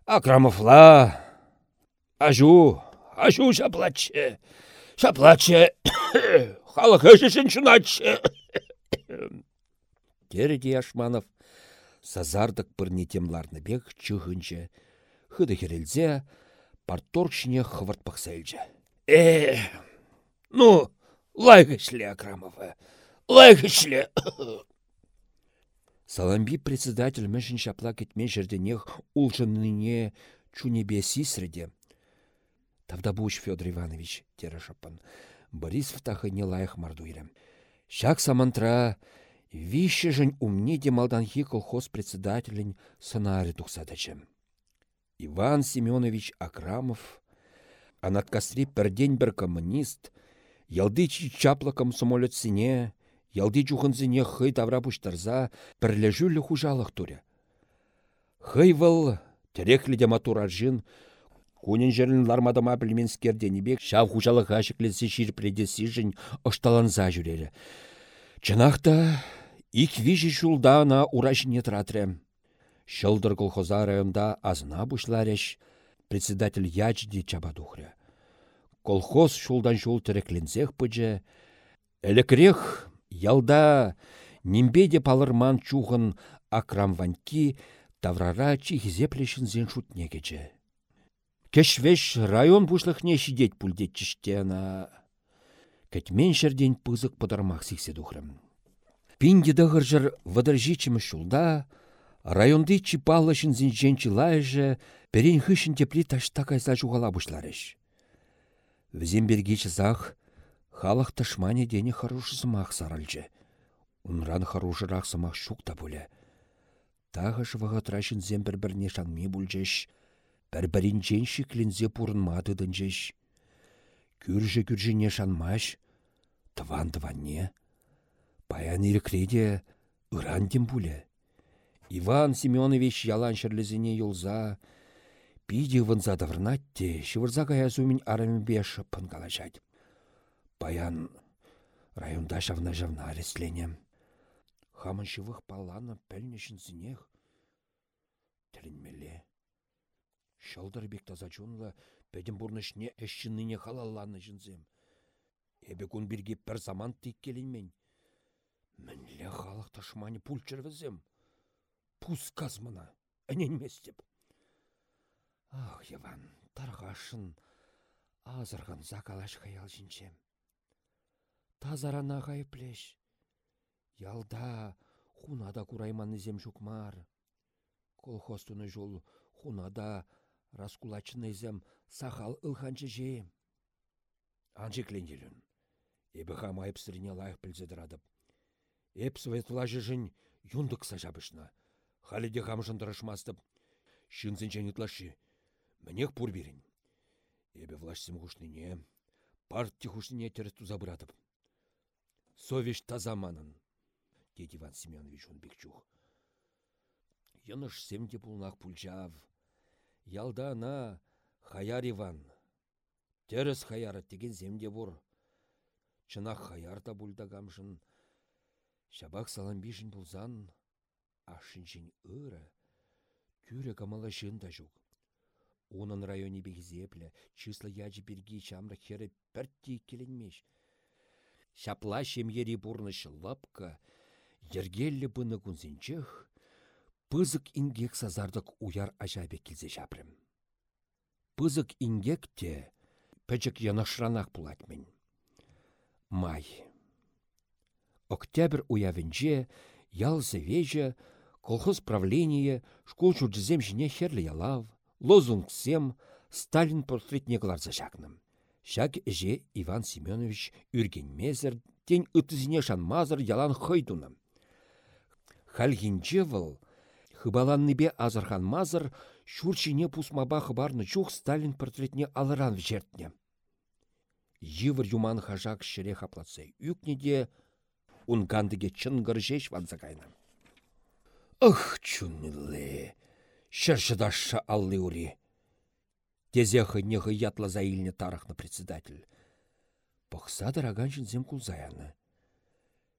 Акрамовла. Ажу, ашу шаплачы. Шаплачы. Халық өшішін шунатшы. Кереде Ашманов сазардық бірне темларны бек чүхінчі. Хыды херелзе, парторчне хвыртпақ сәлжі. Э, ну, лайгышлі Акрамова, лайгышлі. Саламби председатель мәшін шапла кетмен жерденех улжыныне чунебе сисреде. Тавда буш Федор Иванович, тері шапын. Борисов тахы не лайық. Шак самантра вище жын умне демалданхи колхоз председателін сценарий. Иван Семенович Акрамов, анаткастри пердень бір коммунист, ялдычи чапла комсомолет-сине, ялды чухынзине хый тавра пуштарза пірлежүлі хужалық туря. Хый выл терехлі дематураржын, Кунин жерін лармадама білменскерденебек шав хужалық ашықлесі ширпредесі жын ұшталанза жүрері. Чынақта ик вижі на урашыне тратрем. Шылдыр колхоза районда азна бушлареш, председатель ячди. Колхоз шулдан шул тіреклензех пыджы, Элекрех ялда нимбеде палырман чухын акрамванки таврара чихзеплешін зен шутне. Кешвеш район бушлыхне шидет пульдетчіште ана. Кәтмен шерден пызык пыдармақ сиксе духрым. Пинде дығыржыр вадыржичімі шулда, районды чипалышын зінженчі лайжы, перен хышын тепли ташта кайса жуғала бұшларыш. Візембергечі зақ, халық тышмане дене харушы сымақ сарылжы. Унран харушырақ сымақ шукта бұлі. Тағы жываға трашын зембір бірне шанми бұлжеш, бір-бірін жен шиклінзе пұрын мадыдын жеш. Күржі не шанмаш, тыван-тыванне. Паян ирекреде ырандем бұлі. Иван Семенович ялан шырлізіне юлза, пиде вынза даврнатте, шывырза каясумин арамбе шыппын калашать. Паян районда шавна жавна аресленем. Хамын шывых паланы пәлнешін зінех. Тілінмеле. Шалдар бек таза жонла, пәдім бұрнышне әшшініне халалланы жынзем. Эбе күн бірге бір заман тек келінмен. Мінле халық ташманы пул чырвізем пус казмына, әненместеп. Ах, Иван, тарғашын, азырған закалаш хаял жінчем. Тазарана плеш. Ялда хунада курайман зем жукмар. Колхоз туны жол хунада раскулачын зем сахал ылханчы же. Анчы кленделін. Эбі хам айыпсырыне лайық білзедірадып. Эп светлажы жын юндық сажабышна. Халиде хамшын тұрышмастып. Шынзен жәнетлашы. Мінех пұр берін. Эбе влашсым хушныне, партия хушныне терес тузабыратып. Совеш тазаманын, деді Иван Семенович он бекчух. Яныш семде пулнақ пульчав. Ялда ана хаяр Иван. Терес хаяры деген земде бұр. Чынақ хаяр да бульдагамшын. Шабақ салам бишін бұлзан, ашынчен ыры, тюре камала жында жүк. Унын районе бігзеплі, числы яджы берги чамры хері пәртті келенмеш. Шапла шемгері бұрнышы лапка, ергелі бұны күнзінчех, пызык ингек сазардық уяр ажабе келзе жапрым. Пызык ингек те пәчік янашранақ бұлатмен. Май. Октябрь уявінже, ялсы вежі, Колхоз правление, школ чурджізем жіне херлі ялав, лозунг сем, Сталин портретне кыларса шакным. Шак же Иван Семенович мезір, тень ытызіне шанмазыр ялан хойдуным. Хальгинче хыбаланныбе азырхан мазыр, шурчине пусмаба хыбарны чух Сталин портретне алыран вжертне. Йывыр юман хажак шыре хаплатсы үкнеде, ункандыге чынгыр жеш ванса Ых, чуннылы! Шыршыдашы аллы ури. Тезехы нехы ятла заилне тарахна председатель. Пықса дыраган зем кулзаяны.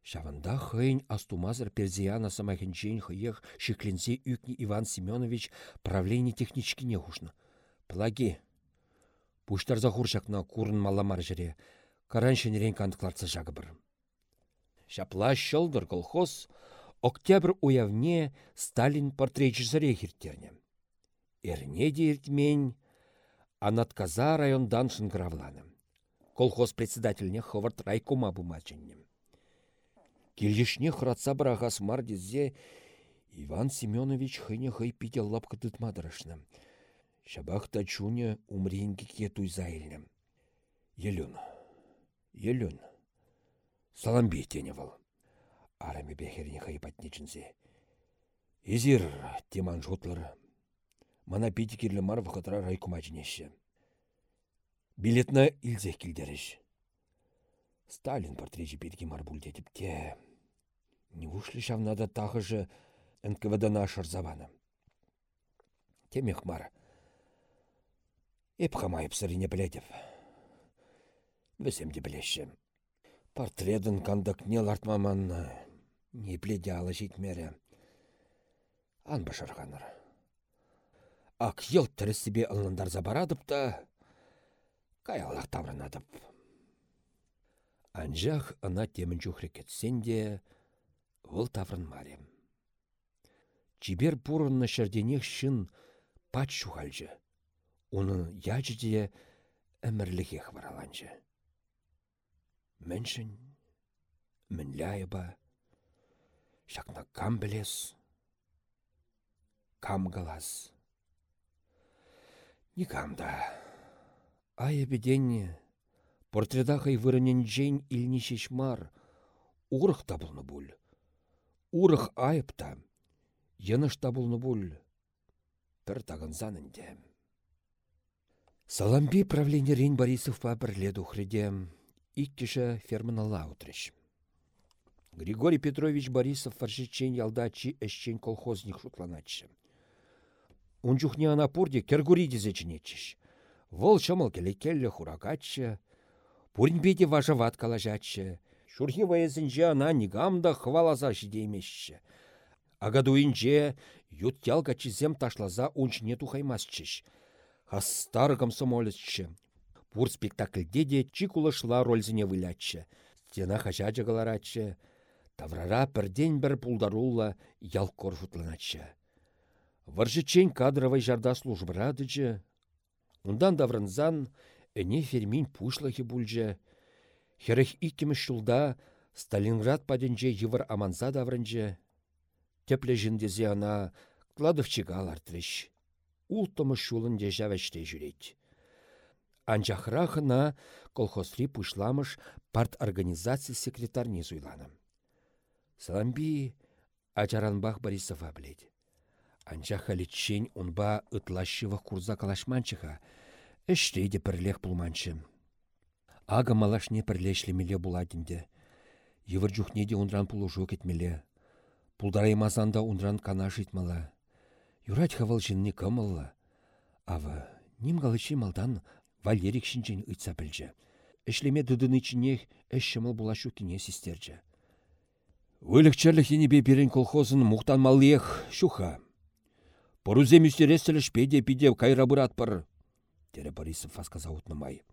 Шаванда хыйн астумазыр перзияна самахинчен хыех шикленсе үкни Иван Семенович правление технички не хушны. Плаги. Пуштарза хуршакна курын маламар жіре, каран шенерен кантларца жағы бір. Шапла шылдыр колхоз, октябрь уявне Сталин портречісіре хирттерне. Эрне дейіртмен, анатказа райондан шынгравланы. Колхоз председательне ховард райкома бумачынне. Келешне хратса бірағас мардезе Иван Семенович хыне хый пите лапка тытмадырышны. Шабахта чуне умринге кетуй зайльнем. Елюн, елюн. Саламби тене вал. Арами бехерне хый патнечінзе. Изир теман жотлар. Мана пити кирлі мар вғытра райкумачынеші. Билетна илзех килдереш. Сталин портречі берге мар бұлдетіп те. Не ушли шавнада тағы же НКВД-на шарзаваны. Темех мар. Эп хамайып сырыне білетіп. Весем де білеші. Портредын кандак не лартмаманна. Не пледе алы жетмері. Ан башарғаныр. Ак ел тірі себе ылындар забарадып та, каялақ тавранадып. Анжақ ына темін жүхрі кетсен де, ол таврын марем. Чибер бұрынны шәрденек шын пат шухалжы. Оны яжыде әмірліге хвараланжы. Міншін, мінляй ба, шақна кам білес, кам галас. Никамда. Ая беденне, портредахай вырынен жен илні шешмар, урых табылны бұл. Урых айыпта, Яныш табылны бұл. Пір тағынзанынде. Саламби правленерин Борисов па бірледу хреде. Иккіше фермінала утрыш. Григорий Петрович Борисов фаршичен ялдачи әшчен колхозник шутланачы. Унчухне анапурде кергуриде зечінетчіш. Вол шамал келекеллі хуракатчы. Пурнбеде важават калажатчы. Шурхи ваязынже ана нигамда хвалаза жидеймешші. Агадуинче юттял качизем ташлаза унчне тухаймасчыш. Хастар комсомолецче. Пур спектакльде де чикулышла рользіне вылятчы. Стена хача жагаларатчы. Таврара пірден бір пулдарулла ял корфутланачы. Варжычен кадровай жарда службырадычы. Ундан даврынзан әне фермин пушлахи бульжы. Херіх иккімі шулда Сталинград паденже евр аманза даврынжы. Тепле жіндезе ана кладовчыға алартрыш. Ултымы шулын дежавәште жүрет. Анчахрахына колхозри пушламыш парт организация секретарне зуйланы. Саламби Ачаранбах Борисова біледі. Анчах халитчен унба ытлащывых курза калашманчыха, әштейде пірлех пулманчы. Ага малашне пірлешлемеле буладінде. Евір жүхнеде унран пулужу кетмеле. Пулдараймазанда унран кана житмала. Юрать хавал жинни кымылла. Ава, ним галычи малдан Валерик шинчен ыйтса білжі. Эшлеме дыдыны чинех әшшіміл булашу кине систерджі. Вылікчерлік енебе берін колхозын мұқтан малыех шуха. Порузе мүстерестіліш педе пиде кайра бұрат пыр. Тере Борисов фасказа утнымай.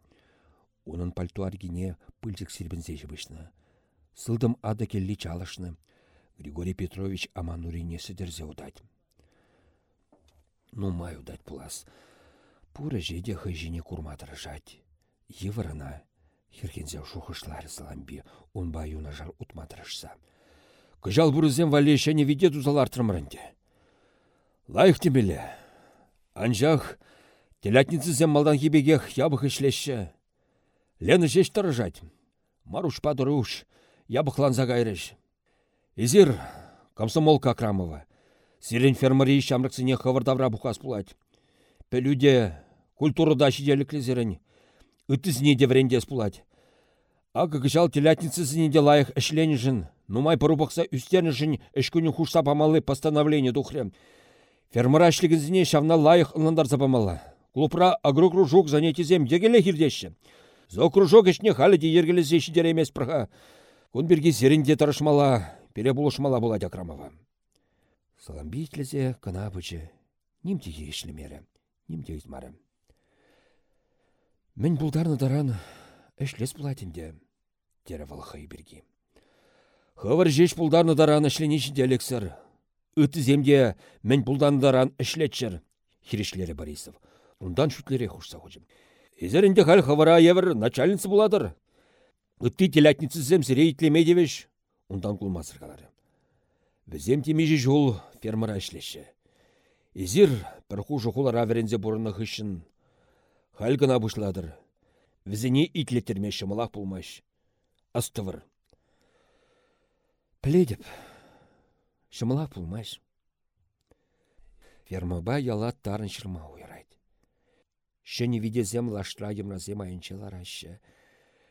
Унын пальто аргине пыльзік сирбінзе жібішні. Сылдым ада келли чалышны. Григорий Петрович аманурине сідерзе удать. Ну май удать пулас. Пуры жеде хыжине курматыр жать. Евырына. Хирхензе шухышлары саламби. Унба юна жар утматырышса. Кыжал бұрызен валешәне виде тузалар трымрынде. Лайық темелі. Анжақ телятницызен малдан хибегех ябық ішлеші. Лені жеш тұрыжать. Маруш падыруш, ябықланза гайрыш. Изир, комсомолка Акрамова. Сирен фермари шамрыксыне хавардавра бұқас бұлать. Пелюде культурада шиделіклі зерін. Үтізіне де врендес бұлать. Ага кыжал телятницызыне де лайық ішленішін. Нумай порубақса үстернішін ішкүнін хушса памалы постановление духрем. Фермара ішлігізіне шавна лайық ылындар запамалы. Клупра агрокружок занятизем егеле хирдеші. Зо кружок ішне халі де ергелесе шидер емес пырға. Күн бірге зерінде тарышмала, пере бұлышмала болады Акрамова. Саламби итлезе кына бычы. Нимде ешлемері, нимде измары. Мен бұлдарны даран әшлес бұлатінде, дері валхай берге. Хывыр жеш бұлдарны даран әшленешінде әлексір. Үті земде мен бұлдан даран әшлетшір, хирешлері Борисов. Ундан шүтлере хушса хожым. Изерінде хал хывыра евір начальницы бұладыр. Үтті телятницы зем сірейтлеме девеш, ундан кулмасыр қалары. Бізем темежі жол фермара әшлеші. Изир бір хужы хулара верензе бұрыны хышын. Хальгына бұшладыр. Візіне итлеттерме шымылақ болмаш. Астывыр. Пледіп. Шымылақ болмаш. Фермаба яла тарын шырма Шыны видезем лаштра емразем айынчылар ашы.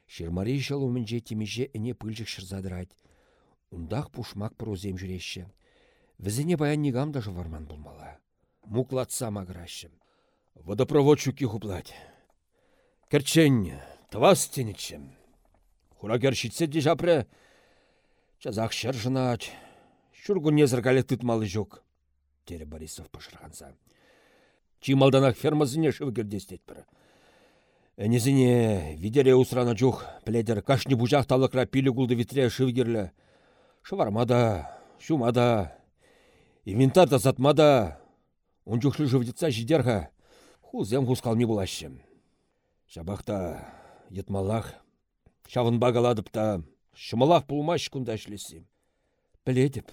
Шырмари жыл умінже темеже әне пылжық шырзадырайды. Ундақ пушмак прозем жүреші. Візіне баян негам даже варман болмала. Муклатса маграшым. Водопровод чуки хуплать. Керчен, твас тенечем. Хура кершитсе де жапры. Чазақ шыр жынать. Шүргу незіргалі тытмалы жоқ. Тері Борисов пашырғанса. Чималданақ фермазыне шывгердестет бір. Әнезіне видере усрана жоқ, пледер кашни бужақ талықра пилі гулды витре шывгерлі. Шывармада, шумада, инвентар да затмада. Он жүхлі жывдетса жидерға, хузем хускалми булащым. Шабақта етмалақ, шавын бағаладып та, шымалақ пулмаш күнда әшлесім. Біледіп,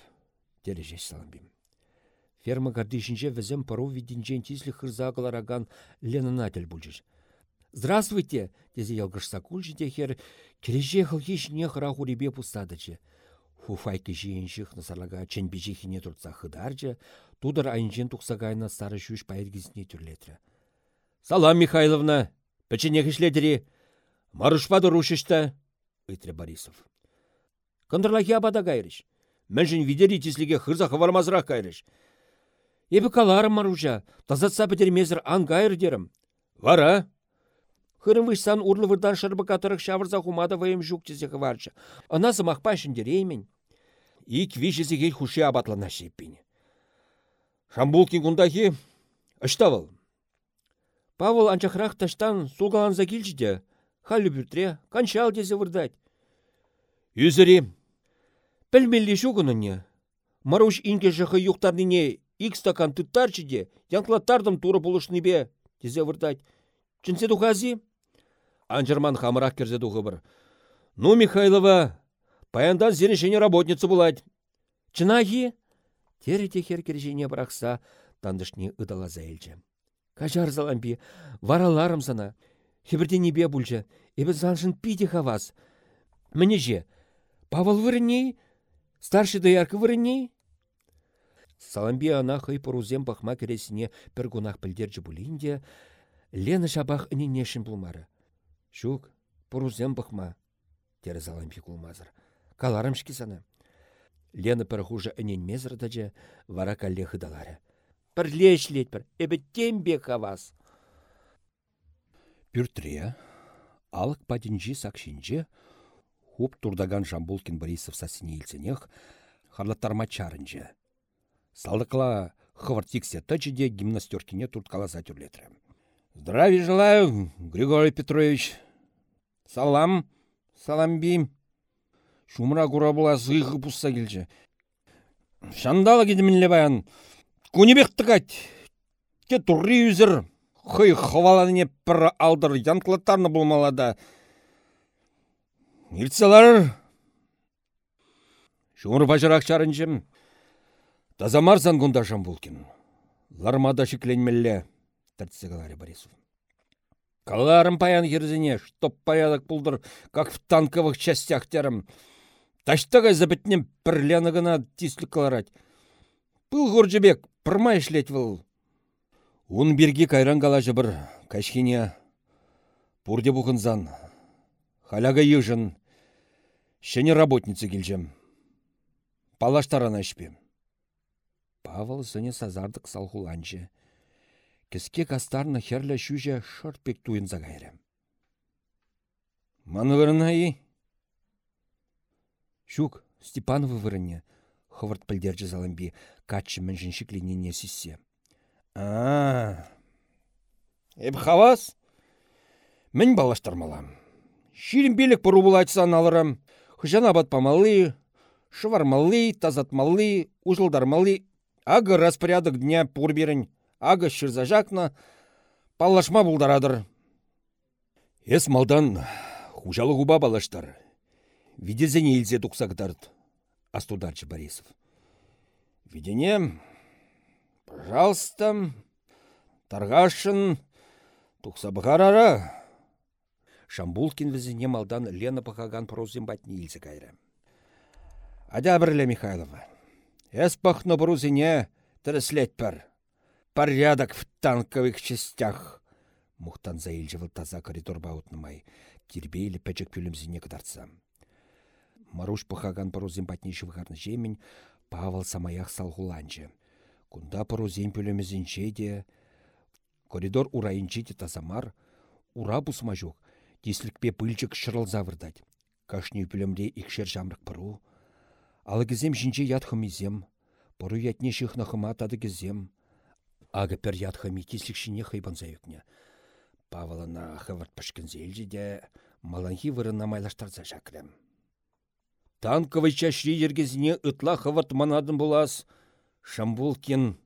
дережеш саламбим. Ферма гардишінже візім пару видінжен тислі хырзағылараган ленінатель бұлжыш. Здравствуйте, дезе ялгышса кульжі хер, кереже хылхиш не хырағу ребе пустадычы. Хуфайки жиенших насарлага ченбежихине туртса хыдаржы, тудыр айынжен тұқсағайна сары шүш пайыргізіне түрлетрі. Салам, Михайловна! Пәчіне кішледірі! Марушпады рушышты! Үйтірі Борисов. Кындырлахи абада кайрыш. Мәншін видері тисліге хырза хывармазырақ кайрыш. Ебі каларым маружа, тазатса бітермезір ан кайыр дерім. Вара? Хырым вышсан урлы вырдан шырбы катырық шавырза хумада вайым жүк тізе хыварчы. Ана зымақ пашын дереймін. Ик вишесі гел хуши абатлана шеппіне. Шамбулкин кундахи ыштавыл. Павыл анчахрах таштан сулгаланза килчіде. Халі бүртре, канчал дезе вырдать. Юзірі. Пілмелі шугыныне. Маруш инге жықы юқтарныне ик стакан түттарчыде, янклаттардым туры бе, дезе вырдать. Чынсе духази? Анжырман хамырақ керзе бір. Ну, Михайлова, паяндан зенешене работница булать. Чынахи? Тере техер кержене брақса, тандышне ыдала зәйлчі. Кажар залампи, вараларым сана. Хебірде небе бұлчы, ебі заншын пиде хавас. Міне же, Павыл вырынней? Старший дояркы вырынней? Саламби ана хый порузем бахма кересіне пір гунах пілдерджі бұлінде, Лена шабах нешін бұлмары. Шук, порузем бахма, тері залампи кулмазыр. Каларым сана. Лена пір хуже мезір дәджі, вара калле хыдалары. Пірле шлет бір, әбі тембе хавас. Пүртре, алық падинжи сакшинже, хуп турдаган Жамбулкин Борисов сасыне илсенех, харлаттарма чарынже. Салдықла хывыртиксе тачыде гимнастеркине турткаласа тюрлетрі. Здравия желаю, Григорий Петрович. Салам, саламби. Шумра кура була сыйхы пусса келчі. Шандала кедімінле баян. Кунебек тықать. Те турри үзір. Хый хваланыне пір алдыр янклаттарны болмалада. Иртсалар. Шумыр бажырақ чарынчым. Тазамарзан гундашам булкин. Лармада шикленмелле. Тәртсі қалары Борисов. Каларым паян ерзіне, чтоб порядок пулдыр, как в танковых частях терім. Таштагай забітнем пірлені гына тислі каларать. Пыл ғұржыбек, пырмай ішлет выл. Ун бірге кайран калажы бір, кашхине, пурде бұқынзан. Халяга ежін, шене работницы келжем. Палаштарана ішпем. Павыл зыне сазардық салхуланчы. Кіске кастарны херлі шүже шыртпек туын загайры. Маны вырынайы? Шук, Степановы вырыне, хывырт пілдерчі заламби, качы мінжін шикленіне сіссе. А, Эп хавас? Мен балаштармалам. Ширин белек бұру булайтсан алырам. Хыжана батпамалы, шывармалы, тазатмалы, ужылдармалы. Ага распорядок дня пурберін, ага шырзажакна, паллашма булдарадыр. Эс малдан хужалы губа балаштар. Видезене илзе туксагдард. Астударчы Борисов. Видене, пожалуйста, таргашын, тухсабғарара. Шамбулкин візіне малдан Лена пахаган прозин батни илсе кайры. Адя Михайлова. Эс пахно прозине тіріслет пір. Порядок в танковых частях. Мухтан заилжевыл таза коридор баутнымай. Тирбейлі пәчік пүлімзіне кыдарца. Маруш пахаган прозин батни шывғарны жемін, Павыл самаях салғуланчы. Кунда порозин пүлімізінче де, коридор урайынче тазамар, ура бұсма жоқ, теслікпе пыльчык шырыл завырдать. Кашни пүлімде икшер жамрық пыру. Алыгізем жінче ятхымизем, пору ятне шихнахыма тадыгізем. Ага пер ятхыми теслікшіне хайбан зайыкне. Павылына хывырт пышкінзелжі де, маланхи вырына майлаштарза жаклем. Танковый чашри ергезіне ытла хывырт манадын булас. Шамбулкин.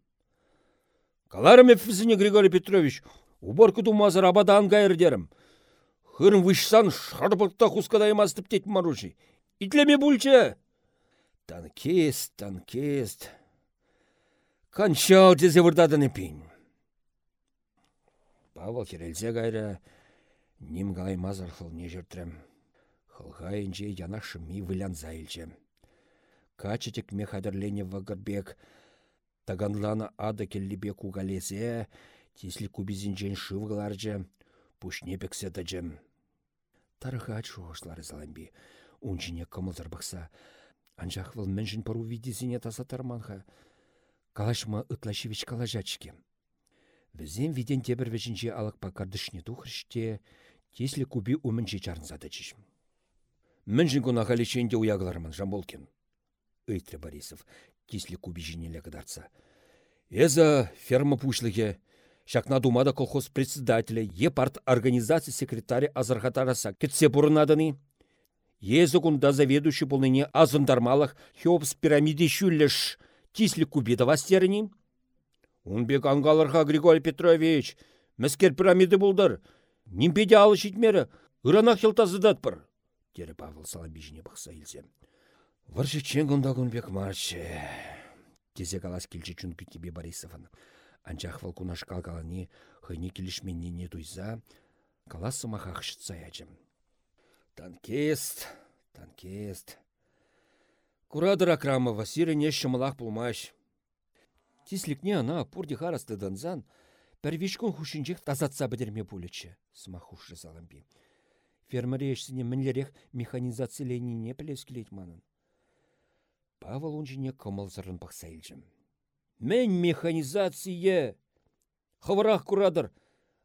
Каларым эфізіне Григорий Петрович, уборку думазыр абадан гайыр Хырым вышсан шарбылтта хускада емастып тет маружи. Итлеме бульче. Танкист, танкист. Канчал тезе вырдадын епин. Павел керелзе гайры, ним галай мазар не жертрем. Хылғайынже яна шыми вылянза илче. Качетек ме хадерлене вагырбек, таганлана ада келлибе кугалезе, тисли кубизинчен шывғыларжы, пушне пексе дәджем. Тарыха ачуғышлары заламби, унчине кымылзыр бақса, анжақ выл міншін пару видезіне таса тарманха, калашма ытлашевич калажачке. Візен виден тебір вежінже алық пакардышне тухрыште, теслі куби умінче чарнзады чишім. Міншін кунага леченде уягларман, Жамболкин. Ыйтры Борисов, кислі куби жинелі кыдарца. Эза ферма пушлыге, Шакна думада колхоз председателя, е парт организации секретаря Азархатараса кетсе бұрынадыны. Езі кунда заведующий болныне азындармалах хеопс пирамиде шүлліш тислі кубида вастеріні. бек ангалырға Григорий Петрович, мәскер пирамиды бұлдар. Нимпеде алыш итмері, ырана хилтазыдат бір дері Павыл Саламбижіне бақса елсем. Варшы чен бек марчы. Тезе калас келчі чүн күтнебе Борисовын. Анчах вал кунаш калгалани хыйне келішменне не туйза, калас сымаха хышытса ячым. Танкист, танкист. Курадыр Акрамова, сирене шымылақ пулмаш. Тисликне ана пурди харасты данзан, пәрвишкун хушинчех тазатса бідерме пулечі, сымақ хушры заламби. Фермере ешсіне мінлерек механизацияленине пілескілет манын. Павел унжине кымылзырын бақса илжім. Мен механизация. Хаварах курадыр.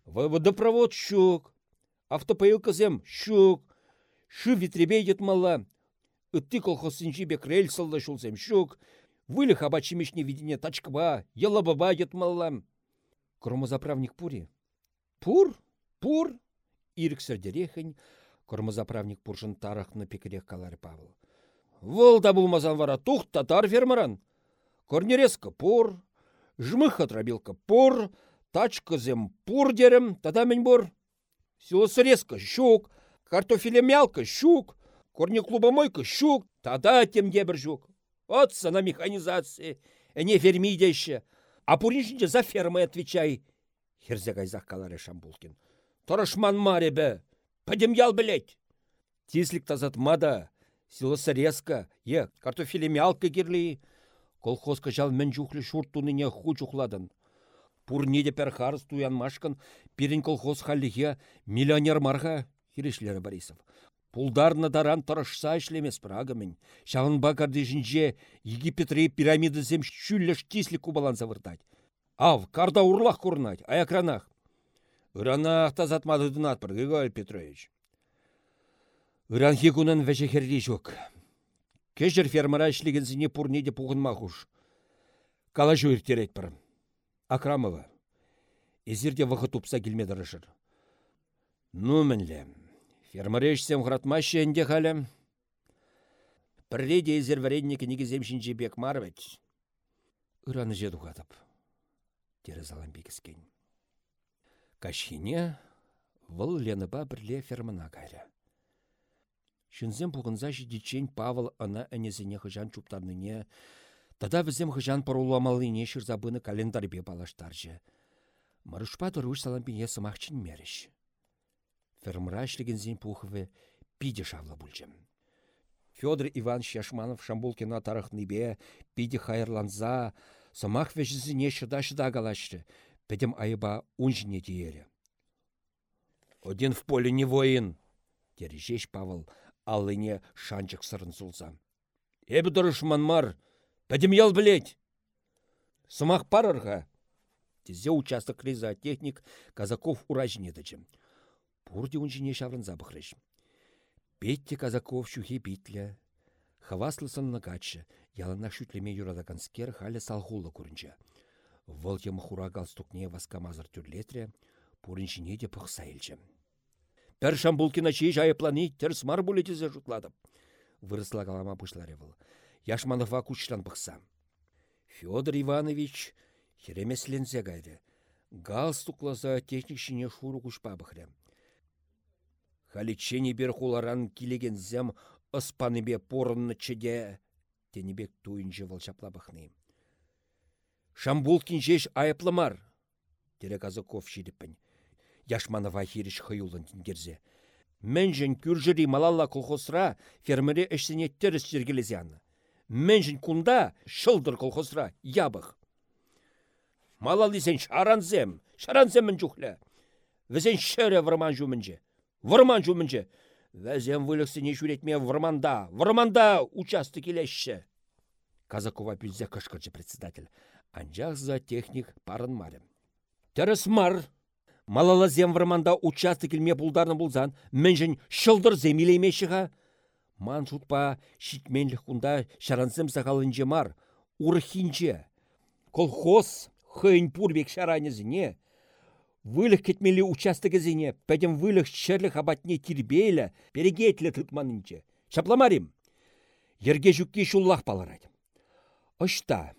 Водопровод щук. Автопоилкызем щук. Шы витребей етмалла. Үтті колхозсынчи бек рельсалда шулсем щук. Вылі хаба чимешне видене тачкба, елабаба етмалла. Кромозаправник пури. Пур? Пур? ирксердерехін, кормозаправник пуршын тарахны пекірек калары Павыл. Вол да булмазан вара тух татар фермаран. Корнереска пур, жмыха трабилка пур, тачка зем пур дерем, тада мен бур. Силосырезка щук, картофелемялка щук, корнеклубомойка щук, тада тем дебір жук. Вот на механизации, не фермидеще. А пуришінде за фермой отвечай. Херзегайзақ калары Шамбулкин. Торышман маребе. Пәдем ял білет. Тислік тазатмада. Силысы резка. Е, картофелі мялка керлі. Колхозка жал мен жүхлі шуртуныне ху жүхладын. Пур неде пәр харыс колхоз халлиге миллионер марға хирешлері Борисов. Пулдарны даран тұрышса ішлемес прагамын. Шағын бакарды жінже Египетре пирамиды зем шүлліш тислі кубалан завыртать. Ав, карда урлах курнать, аякранах. Ыранах тазатмадыдын атпыр, Григорий Петрович. Ыран хекунын вәші херде жоқ. Кешір фермара ішлігінсіне пурнеде пуғынма хуш. Кала жуіртерет бір. Акрамова. Езерде вақыт ұпса келмеді рышыр. Ну фермерешсем хратмашы әнде халем. Пірре дейзер вареннекі негізем шинче бек марвет. Үраны жеду қадып. Тері залан бекіскен. Кашхине выл леніба бірле фермана кайры. Шынзем бұғынза жидечен Павыл ана әнезіне хыжан чуптарныне, тада візем хыжан паруламалыне шырзабыны календарбе балаштаржы. Марышпа дұруш салампине сымақчын меріш. Фермра зен пухвы пиде шавла бүлчем. Федор Иванович Яшманов Шамбулкина тарахныбе пиде хайырланза, сымақ вешізіне шыда-шыда галашты, педем айыба унжіне дейері. Один в поле не воин, тережеш Павыл, аллыне шанчык сырын сулса. Эбі дұрышман мар, пәдім ел білет. Сымақ парырға. Тезе участок реза техник Казаков уражіне дычым. Пурде унжіне шаврын забықрыш. Петте Казаков шухе битля. Хаваслысын нагачы, ялына шүтлеме юрадаканскер халі салхулы көрінчі. Вăл темы хура галстукне васкамазыр тюрлетре, пуринчине де пықса елчі. Пәр шамбулкина чей жайыпланы терс мар булетезе жұтладып. Вырысла калама пышларе выл. Яшманова кучтан пықса. Федор Иванович херемеслензе гайды. Галстукласа техникшіне шуру кушпа бұхры. Халичені бер хуларан килеген зем ыспаныбе порынны чеде, тенебек туйынжы вылчапла бұхны. Шамбулкин жеш айыплымар. Тере Казаков ширіппін. Яшманова хиріш хыюлын тінгерзе. Мәнжін күржірі малалла колхозра фермере әшсене теріс жергелезяны. Мәнжін кунда шылдыр колхозра ябық. Малалли сен шаранзем, шаранземін жүхлі. Візен шәрі вырман жүмінже. Вырман жүмінже. Вәзен вылықсыне жүретме вырманда, вырманда участы келешші. Казакова пүлзе кышкырчы председатель. Анжақ за техник парын марым. Тәріс мар, Малала земвырманда участы келме бұлдарны бұлзан, мінжін шылдыр земелеймешіға. Ман жұтпа шитменлік күнда шарансым сақалынже мар, урхинче. Колхоз хыйн пурбек шаранезіне. Вылық кетмелі участығы зіне, пәдім вылық шерлік абатне тирбейлі, перегетлі тұтманынче. Шапламарим. Ерге жүкке шуллах баларайды. Ышта,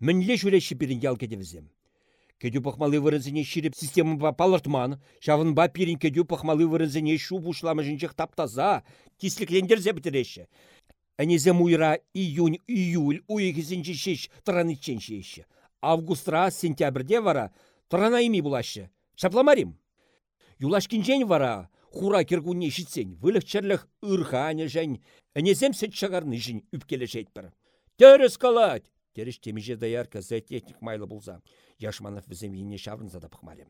мінле жүреші бірін ял кедевізем. Кедю пахмалы вырынзіне ширіп система палыртман, ба пирин кедю пахмалы вырынзіне шу бушлама жінчек таптаза, кисліклендерзе бітіреші. Әнезе муйра июнь, июль, уйгізінчі шеш тұранычен шеші. Августра, сентябрде вара тұрана ими булашы. Шапламарим. Юлашкинчен вара, хура киргунне шитсен, вылық черліх ырхане жән, әнезем сет шагарны жін үпкелі жетпір. Терес калать! Тереш темеже даярка техник майлы булза. Яшманов візем ене шаврынза да пықмарем.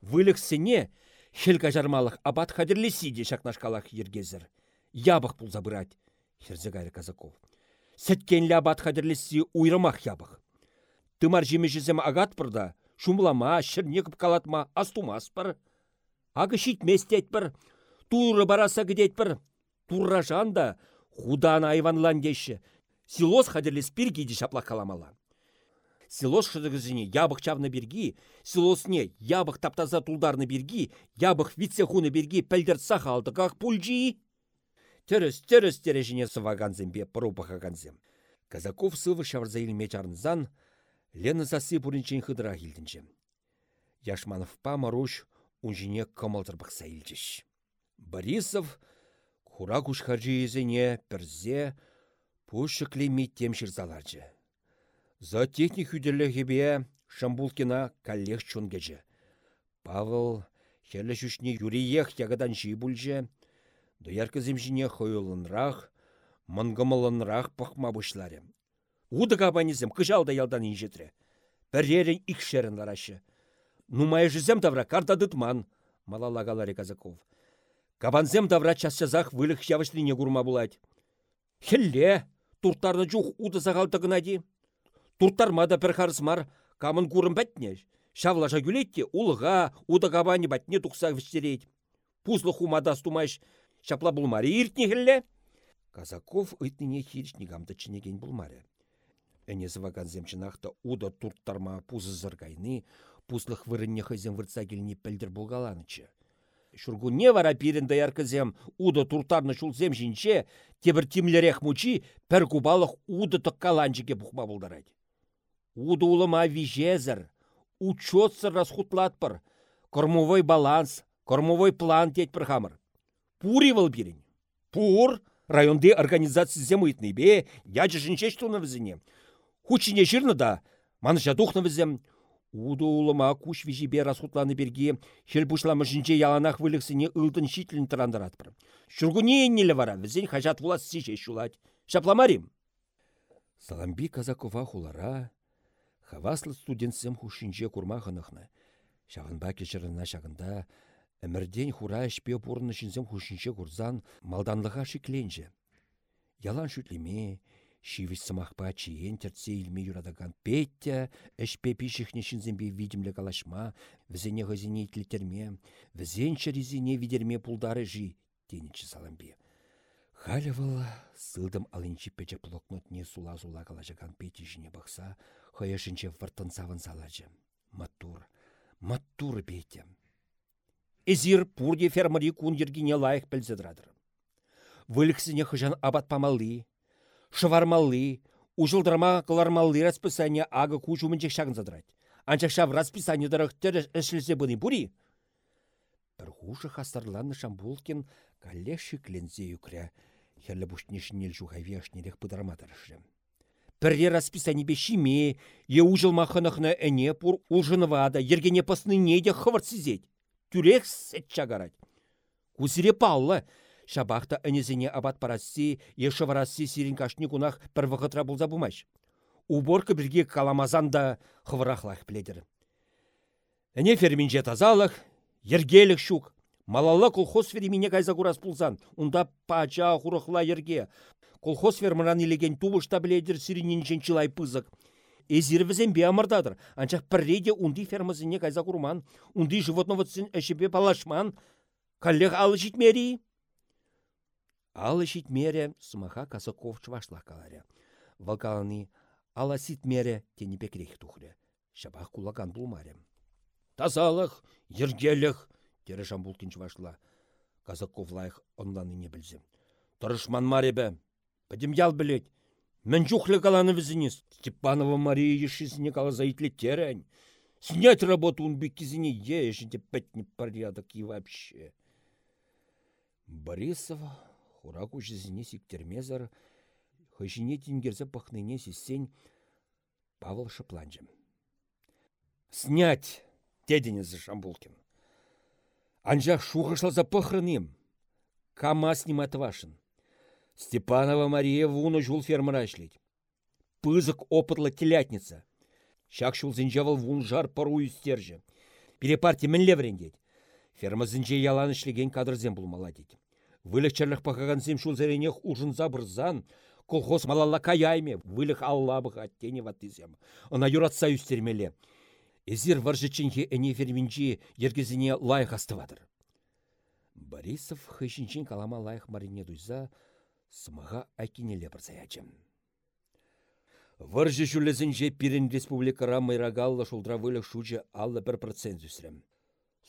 Вылықсене хел кажармалық абат хадірлесі де шақнашқалақ ергезір. Ябық бұл забырать, херзе гайры Казаков. Сәткенлі абат хадірлесі уйрымақ ябық. Тымар жемешізем агат пырда, шумлама, шырнекіп калатма, астумас пыр. Ағы шитместет пір, туры бараса пір. Турражан да худан айванлан деші. Силос хадірлес пиргейді шаплақ каламала. Селос шыдығызыне ябық чавны берги, селосне ябық таптаза тулдарны берги, ябық витсехуны берги пәлдер сахалды қақ пульжи. Терес, терес тережіне сываганзембе пырупахаганзем. Казаков сывы Лена засы бұрынчен хыдыра. Яшманов па маруш кымылдыр бақса илчіш. Борисов хура кушхаржи езіне пірзе пұшы клеймей темшір заларжы. За техник хебе Шамбулкина коллег чунгеже. Павыл херлі жүшне юриех ягадан жи бүлже, дояркы земжіне хойылынрақ, мұнгымылынрақ пықма бұшлары. Уды кабанизм кыжалда ялдан инжетре. Пәрерін икшерін ларашы. Нумай жізем тавра кардадытман, малалагалари Казаков. Кабанзем тавра часчазах вылық явышлине гурма булать. Хелле, туртарны жух уды сағалтығына ди. Турттармада пір мар, камын курым бәтне. Шавлаша күлетте, улыға, удағабани бәтне тұқса віштерейд. Пузлы хумада стумайш, шапла бұлмари иртне хілле. Казаков хирішні гамды чынеген бұлмары. Әне зваган земчынақта уда турттарма пузы зыргайны, пузлых вырынне хызен вырца келіне пәлдір бұлгаланычы. Шургуне вара пирен даяркызем уды туртарны шулзем жинче, тебір тимлерек мучи пір кубалық уды тұққаланчыке бұқма бұлдарайды. Уды улыма вижезір, учетсыр расхутлатпыр, кормовой баланс, кормовой план тет бір хамыр. Пури выл. Пур, районды организация земытный бе, ячы жинче штуны візіне. Хучине жирны да, маныша тухны візем, Уду улыма куш вижибе расхутланы берге, хел пушламы жінче яланах вылықсыне ылтын шитлін тұрандаратпыр. Шүргуне еннелі вара, візен хажат вулас сише шулать. Шапламарим. Саламби казакова хулара, хаваслы студентсем хушинче курмахынықны. Шағынба кешіріна шағында, әмірден хура ішпе бұрыны хушинче курзан малданлыға шикленже. Ялан шүтлеме, Шивіс сымақпа чиен терце илме юрадаган пеття, әшпе пишіхне шинзембе видимлі калашма, візене ғызіне итлетерме, візен чаризіне видерме пулдары жи, денечі саламбе. Халі выл сылдым алынчы пече блокнотне сула-сула калажаган петті жіне бақса, хаяшынче вартынсавын салажы. Маттур, маттур петті. Эзир пурде фермари кун ергене лайық пілзедрадыр. Выліксіне хыжан абат памалли, шывармалли, ужылдырма кылармалли расписание ага кучу мынчек шагын задрать. Анчак шав расписание дырыхтер эшлесе бұны бури. Бір хушы хастарланы Шамбулкин калле шиклензе юкря. Херлі бұштнешінел жухайве ашнерек пыдарматырышы. Пірре расписание бешіме, е ужылма хынықны әне пур улжынывада, ергене пасны неде хывырт сізет. Тюрек сет чагарать. Кузире паллы, Шабахта әнезіне абат парасси, еші варасси сирин кашни кунах бір вғытра бұлза бұмаш. Уборка бірге каламазан да хывырахлах пледер. Әне ферминже тазалық, ергелік шук. Малалла колхоз фермине кайза курас пулзан. Унда пача хурахла ерге. Колхоз фермыран илеген тубышта біледер сиринен чылай пызык. Эзирвізен бе амырдадыр. Анчақ пірреде унди фермазыне кайза курман. Унди животновыцын әшіпе палашман. Коллег алы житмері. Алы мере сымаха Казаков чвашлах каларя. Валкаланы ала мере тені пекрех тухря. Шабах кулаган булмаря. Тазалық, ергелік, тері жамбулкин чвашла. Казаков лайық онланы не білзім. Тұрышман маребе, Пәдім ял білет. Мен жухлы каланы візінес. Степанова Мария ешізіне кала заитлет терен. Снять работу он бекизіне ешінде пәтні порядок и вообще. Борисова Хураку жүзіне сиктермезір, хыжине тенгерзі пахныне сесен Павел Шапланжем. Снять, деденезі Шамбулкин. Анжақ шуғышлаза пахрыным. Кама снимат вашын. Степанова Мария вуну жул фермыра ішлет. Пызык опытлы телятница. Шак шул зінжавал вун жар пару үстержі. Перепарти мін леврендет. Ферма зінже ялан ішлеген кадрзен дейді. Вылечерлік пақағансем шул зәренех ужынза бұрзан, колхоз малалла каяйме, вылық аллабық аттене ваттызем. Она юратса үстермеле. Эзір варжычынхе әне ферминчи ергезіне лайық астывадыр. Борисов хышынчин калама лайық марине дуйза, сымаға айкинеле бірзаячым. Варжы жүлізінже пирен республикара майрагалла шулдра вылық шучы алла бір процент үсірем.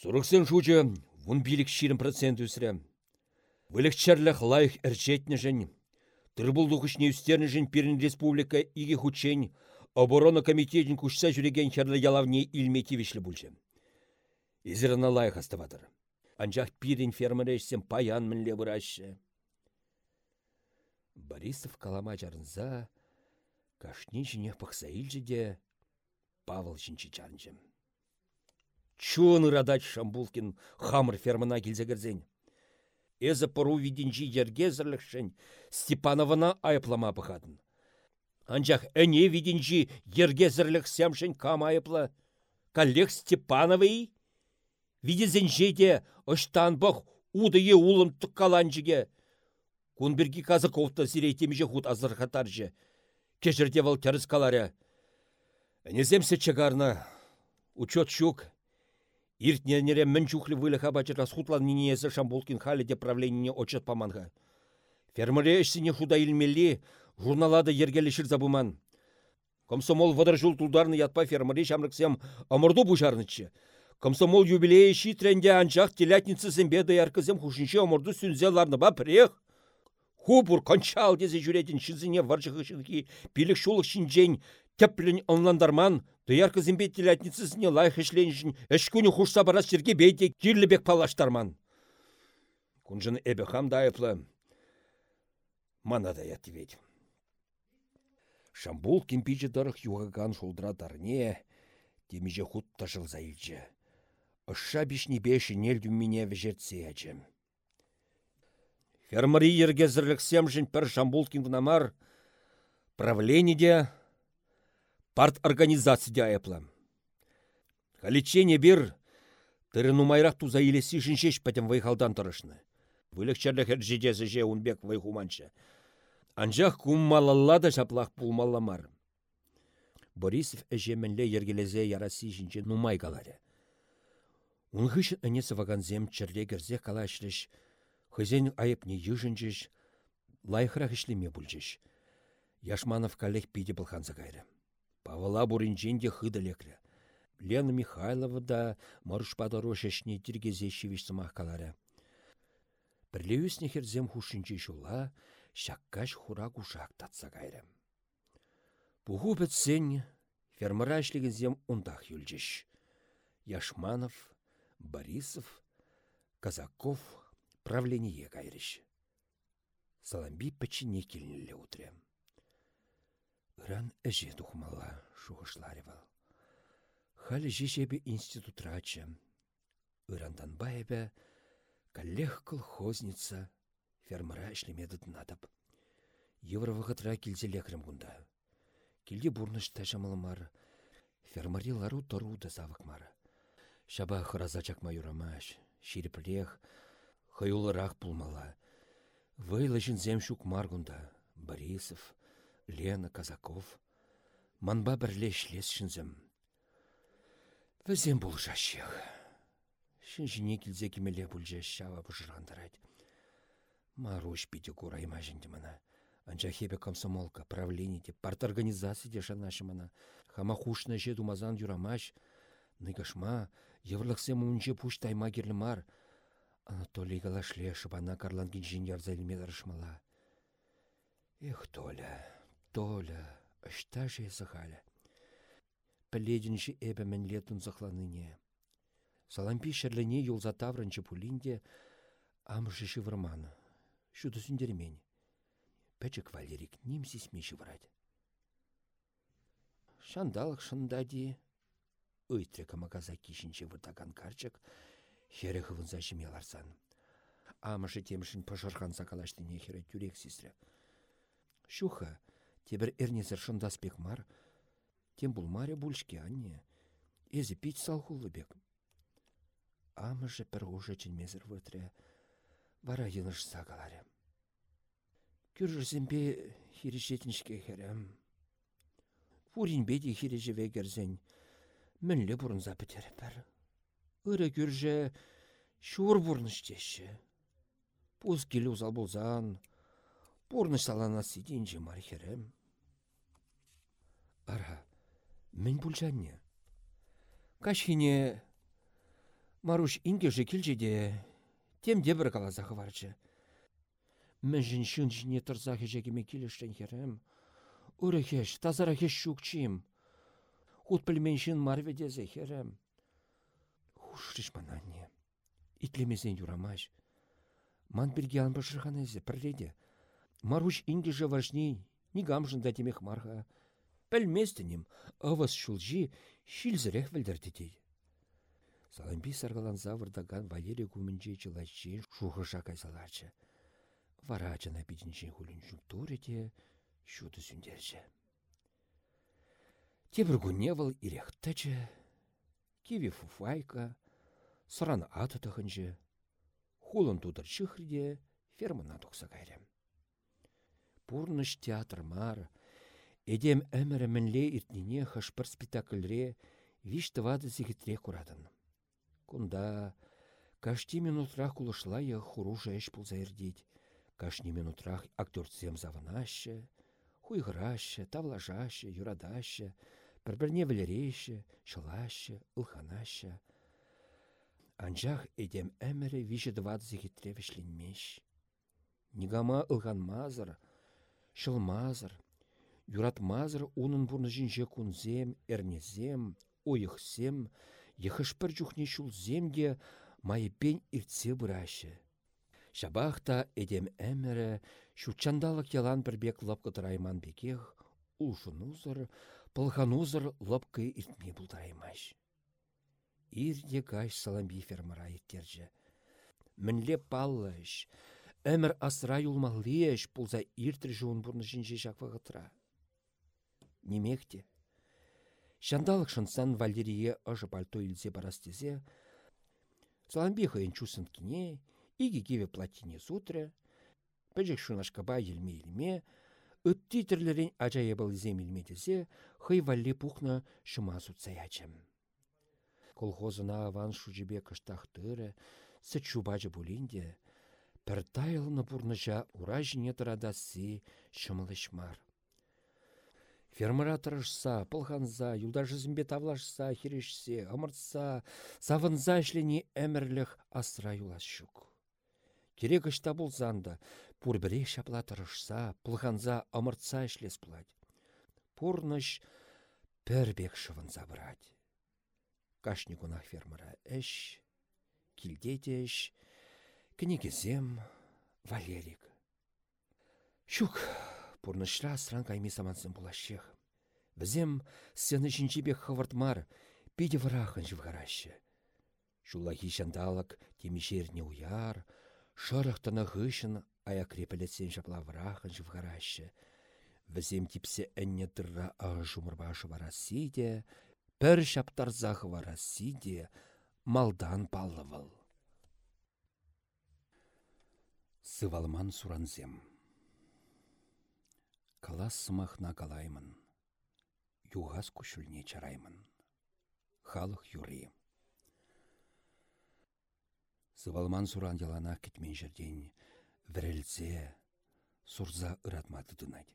Сурықсын шучы вун билік ширін процент үсірем. Вылікчерліх лайық әрчетні жын. Тұрбылдық үшне үстерні Пирин Республика иге хучень, оборона комитетін күшса жүреген херлі ялавне илметі вешлі бұлжым. Изіріна лайық астывадыр. Анжақ Пирин фермерешсен паян мінле бұрашы. Борисов калама жарынза, кашни жіне пықса де Павел жінчі жарынжым. Чуын ырадач Шамбулкин хамыр фермана келзегірзен. Эзі пұру виденжі ергезірлікшін Степановына айыплама бұқадын. Анжақ әне виденжі ергезірлік сәмшін кам айыплы. Коллег Степановый видезенжі де ұштан бұқ удые улым тұққаланжыге. Кунберги Казаковта сирейтемеже худ азырхатаржы. Кешірде вал тәріз каларя. Әнеземсе чагарна. Учет шук. Иртненере мінчухлі вылыха бачыра схутлан нинеесі Шамбулкин халі де правленине очат паманға. Фермере ішсіне худа илмелі, журналада ергелі забуман. Комсомол вадар жул тулдарны ятпа фермере шамрыксем амырду бушарнычы. Комсомол юбилейі шитренде анчақ телятницы зімбе даяркызым хушинче омырды сүнзе ларныба прех. Хубур кончал дезе жүретін шызыне варжығы шынки шулық шинжен тәплін онландарман даяркы зімбе телятницысыне лайх ішленшін әшкүні хушса бара жерге бейде кирлібек палаштарман. Күнжін әбі хам дайыплы. Мана яты ведь. Шамбул кемпичі дырық юғаган шулдыра дарне, темеже худ тажыл заилчі. Ұшша бішні беші нел дүммене вежертсе әчім. Фермари ерге зірліксем жын пір шамбул кенгінамар правлениде парт организация айыплы. Халичене бір тірі нумайрақ туза елесі жыншеш пәтім вайхалдан тұрышны. Вылықчарлық әржедесі же унбек вайхуманшы. Анжақ куммалалла да жаплақ пулмалламар. Борисов әжеменле ергелезе яраси жінче нумай каларе. Унғыш әнесі ваганзем черле керзе калашлыш, хызен айыпне южынчыш, лайхырақ ішлеме бүлчіш. Яшманов калех пиде бұлханза кайры. Павала буринченде хыда леклі. Лена Михайлова да марушпада рошешне тиргезе шивиш сымақ калары. Бірлеуісне херзем хушынчы жула, шаккаш хура кушак татса кайры. Пуху бітсен фермара зем ұндақ. Яшманов, Борисов, Казаков правление кайрыш. Саламби пәчіне келінілі утрем. Иран әже тухмала шуғышларывал. Халі жешебі институт рачы. Ирандан байбе коллег колхозница фермара ішлемеді надап. Евровағытра келзе лекрім күнда. Келде бурныш тәжамылымар. Фермари лару тору да завықмар. Шаба хыраза чакма юрамаш. Шириплех, хайулырақ пулмала. Вайлы зем шук маргунда. Борисов, Лена Казаков. Манба бірле шлес шынзым. Візем бұл жашық. Шынжіне келзе кемеле бұлже шава бұжырандарайды. Маруш пиде курайма жінді мана. Анча хебе комсомолка, правление де, парторганизация де шанашы мана. Хама хушна же думазан юрамаш. Ныгашма, еврлықсе мұнже пуш тайма мар. Анатолий галашле шыбана карлан гинжин ярзайлме дарышмала. Эх, Толя, Толя, ашта же сахаля. Піледінші эбі мен летун захланыне. Салампи шерлене юлза тавранчы пулинде амжы шывырманы шуды сүндермен. Пәчік Валерик немсіз меші варад. Шандалық шындади, өйтре камаказа кишінче вырдаган карчык, хері хывынза жемеларсан. Амышы темшін пашырхан сакалаштыне хері тюрек сестрі. Шуха, тебір эрнезір шындаспек мар, тем бұл маре бульшке анне, езі пить салхулы бек. Амышы пір уже чынмезір вытре, вара йыныш сагаларем. Күржізімбе хирежетіншке херем. Фуринбе де хирежеве керзен, мінлі бұрынза бітері пір. Үрі күрже шуыр бұрныш деші. Пуз келі ұзал болзан, бұрныш салана сиденже мар херем. Ара, мен бұлжанне. Кашхине Маруш ингеже келжеде темде бір калазағы варчы. Мен жын шын жіне тұрзағы жегіме келіштен херем. Үрехеш, тазарахеш шукчим. Хут пілмен шын марведезе херем. Хушрыш мананне. Итлемезен юрамаш. Ман бірге анбашырхан әзе пірледе. Маруш ингеже важней, нигамжын да темех марха. Пәлместінім, ывыз шулжи шилзірек вілдірдедей. Саламби саргаланса вырдаган Валерий кумінче чылаччен шухыша кайсаларчы. Варачына бидінчен хулін жүктуреде шуды сүндерчі. Тебір күнне ирехтачы, киви фуфайка, сыран аты тұхынчы, хулын тудыр чыхриде фермына тұқса кайрем. Пурныш театр мар, эдем әмірі мінле иртнине хашпыр спектакльре вишті вады зігітре курадын. Кунда, кашти минутрах кулышла я хуру жэш пулзайрдить. Кашни минутрах актерцем завынаще, хуйгыраще, тавлажаще, юрадаще, бір-бірне вілерейше, шылаще, ылханаще. анжақ эдем әмірі виші двадзы хитре вішленмеш. Нигама ылғанмазыр, шылмазыр, юратмазыр унын бұрны жінже күнзем, әрнезем, ойықсем, ехышпір жүхне шулземде майыпен иртсе бұрашы. Шабақта эдем әмірі, шучандалық ялан бірбек лапқы райман бекех, ұлшынузыр, пылғанузыр лапқы иртме бұлдыраймаш. Ирде каш саламби фермара еттерже. Мінле паллыш, әмір асыра юлмаллеш пулза иртір жуын бұрны жінже жақвағытыра. Немекте. Шандалық шынсан Валерие ыжы пальто илзе барастезе, саламби хыйын чусын кине, иги кеве платине сутре, пәжек шунашкаба елме-елме, үтті тірлерін ажайыбыл земелмедезе, хый валли пухна шыма сутсаячым колхозына аван шучебе кыштахтыры, сыт шубажы булинде, пір тайлыны бұрныжа ура жіне шымылышмар. Фермара тұрышса, пылханза, юлдажызымбе тавлашса, херешсе, ымыртса, савынза ішлене әмірлік асыра юлас шук. Керек ішта бұлзанды, пұрбіре шапла тұрышса, пылханза ымыртса ішлес бұлад. Пұрныш пәрбек шывынза бұрад кашни кунах әш, килдете әш, книгезем Валерик. Шук, пурнышра сран кайми самансын булашех. Візем сцены жінчебе хавартмар, пиде варахын живгарашы. Шулахи шандалак темешерне уяр, шарахтана хышын ая крепелетсен жапла варахын живгарашы. Візем типсе әнне тырра ағы жумырбашы варасиде, пір шаптарзағы вара сиде малдан паллывыл. Сывалман суранзем. Калас сымахна калаймын. Юғас күшілне чараймын. Халық юри. Сывалман суран ялана кетмен жерден вірілзе, сурза ыратмады дынады.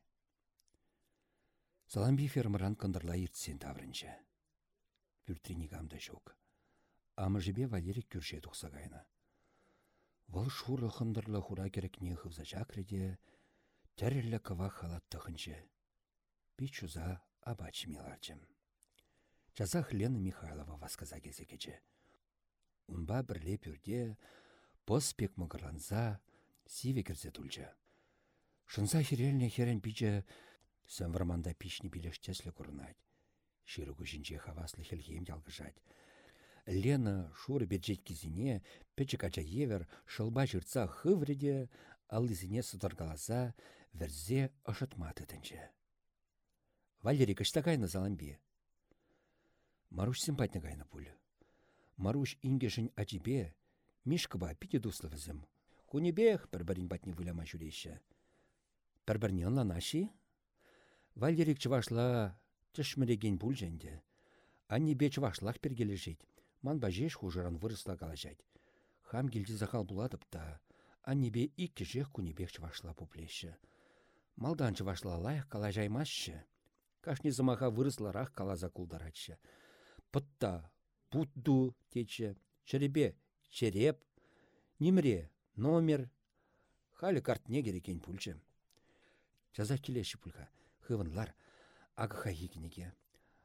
Саламби фермеран кындырла ертсен таврынча пүртрини камда жок. Амы жібе Валерик күрше тұқса кайна. Вăл шуры хындырлы хура керекне хывза жакреде, тәрілі кыва халатты хынчы. Пичуза абач миларчым. Жазах Лена Михайлова васказа келсе кече. Унба бірле пүрде, пос пек мығырланза, сиве кірзе тұлчы. Шынса хирелне херен пиче, сән варманда пичні билештеслі курнать. Ширыгу жінче хаваслы хелхем ялгыжать. Лена шуры беджет кизине, печі кача евер, шылба жырца хывреде, сыдыргаласа, верзе ышытматы тінче. Валерий кышта кайны заламбе. Маруш симпатны кайны пуль. Маруш ингешін ачибе, мишкаба пите дуслы візім. Кунебех бір-бірін батне выляма жүрейші. Бір-бірне ынланаши? Валерик чывашла Тішміреген бұл жәнде. Анне беч вашлах пергележет. Ман бажеш хужыран вырысла калажать. Хам келді захал буладып та. Анне бе иккі жех күнебек чывашла. Малдан чывашла лайық калажаймасшы. Кашни замаха вырысларақ калаза кулдаратшы. Пытта, путду тече, черебе, череп, немре, номер. Халі картне керекен пульчы. Жаза келеші пульха. Хывынлар, ага хикінеге.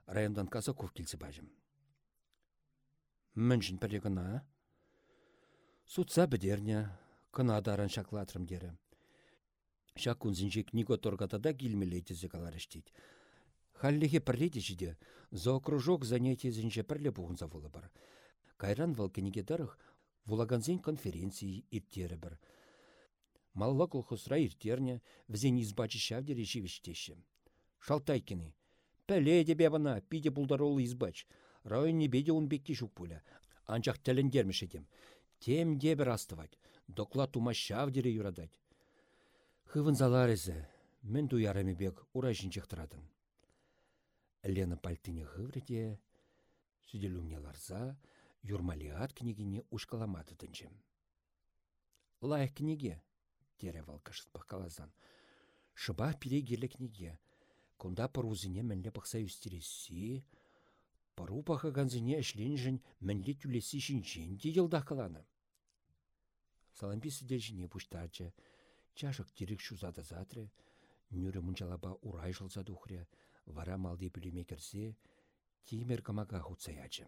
Райондан Казаков келсе бажым. Міншін пірі кына. Сутса бідерне, кына даран шаклатрым дері. Шак күнзінжек Нико торгатада келмелейтізі калар іштейді. Халлихе пірлейді жиде, зоокружок занятие зінже пірле бұғынза волы бар. Кайран валкенеге дарых вулаганзен конференции ирттері бір. Малла колхозра иртерне, візен избачы шавдері живіштеші. Шалтайкины. Пәле де бана, пиде бұлдаролы избач. Районне беде он бекке жүк пуля. Анчақ тәліндерміш едем. Тем де бір астывать. Доклад тума шавдері юрадать. Хывын заларызы. Мен туярами бек ура жінчек Лена пальтыне хывреде, сүделуңне ларза, юрмалиат книгине ушкаламады тынчым. Лайық книге, тере валкашыт калазан. Шыба пире книге. Кунда парузине мәнле пықса үстересі, Пару паха ганзине әшленжін мінлі түлесі жін де елда қыланы. Салампи пұштарчы, чашық дирек шузады затры, нүрі мұнчалаба урай жылза дұхря, вара малды бүлеме кірсе, тимер камаға хуцаячы.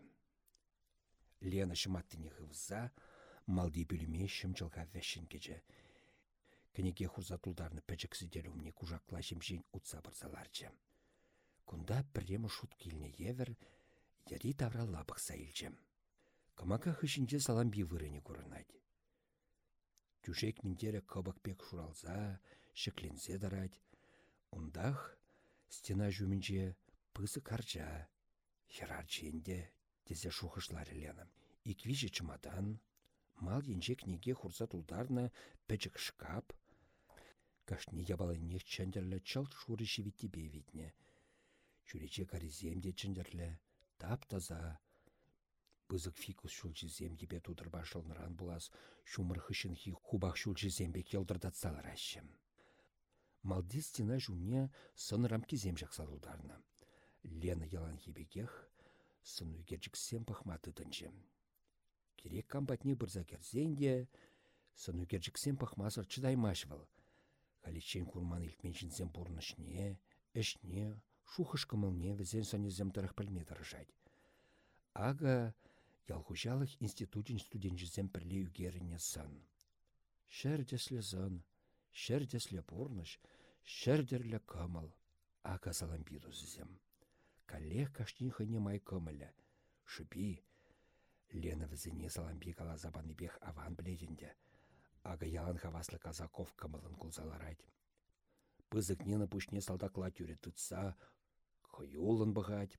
Лена шыматтыне хывза, малды бүлеме шымчылға вәшін кечі. Кенеге хурза тулдарны пәчіксі умне кужақла жемжен ұтса барзаларчы. Кунда пірремі шут келіне евер, яри тавра лапық сайылчы. Камака хышынче саламби вырыне көрінады. Тюшек минтере пек шуралза, шеклензе дарать. Ундах стена жүмінче пысы карча, херарченде тезе шухышлары ленім. Иквижі чымадан, мал енче книге хурса тулдарна пәчік шкап, кашни ябалайнех чендерлі чалт шуры шевитті бевитне. Чүрече кариземде чендерлі, тап-таза, Бызык фикус шулчы земдебе тудыр башылныран булас, шумыр хышын хи хубах шулчы зембе келдырдатсалар әшім. Малди стена жуне сынырам кизем жақсалударны. Лена ялан хибекех, сын үгерчіксем пахматы тынчы. Керек кампатне бірза керзенде, сын үгерчіксем пахмасыр чыдаймашвал. Халичен курман илтменшінсем бұрнышне, әшне, шухышкымылне візен санезем тарах пілме. Ага ялхушалых институтин студенчізем пірле үгеріне сан. Шәрдеслі зан, шәрдеслі бұрныш, шәрдерлі камал, ака саламбиду зізем. Калех каштин хыне май. Лена візіне саламби кала забаны бех аван біледінде. Ага ялан хаваслы казаков камылын кулзаларайд. Пызык нені пушне салдакла тюре тұтса, хойулын бұғад.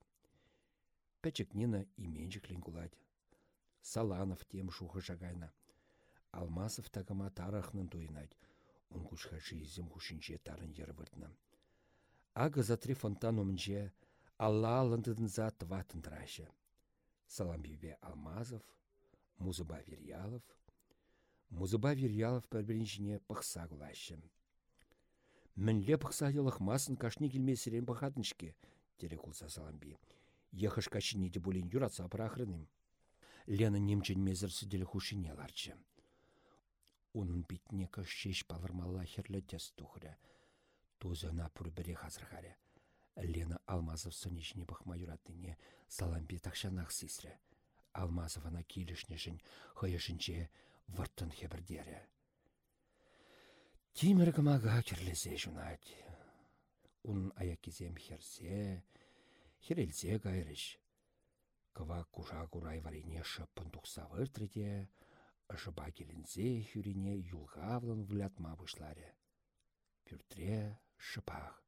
Пәчік нені именжіклін кулад. Саланов тем шухы жагайна. Алмасов тагама тарахнын туйнать. Он кушха жизем хушинче тарын ервыртна. Ага за три фонтан умнче Алла алындыдын за тватын траще. Саламбибе Алмазов, Музыба Вирьялов. Музыба Вирьялов пәрбіріншіне пықса кулашы. Мінле пықса елық масын кашни келмесірен бұқадыншке, дерек ұлса Саламби. Ехыш кашини де бұлін юратса. Лена немчен мезірсі делі хушине ларчы. Унын битне кашшеш палырмалла херлі тес тухры. Тузына пұрбіре хазырғары. Лена Алмазов сынешіне бұқма юратыне саламбе тақшанақ сесрі. Алмазов ана келішнешін хойышынче вұрттын хебірдері. Тимір кімаға керлізе жунать. Ун аякизем херсе, херелзе гайрыш. Кыва кужа курай варине шыппын тухса выртрыде, жыба келінзе хюрине юлғавлын вулятма бұшларе. Пюртре шыпах.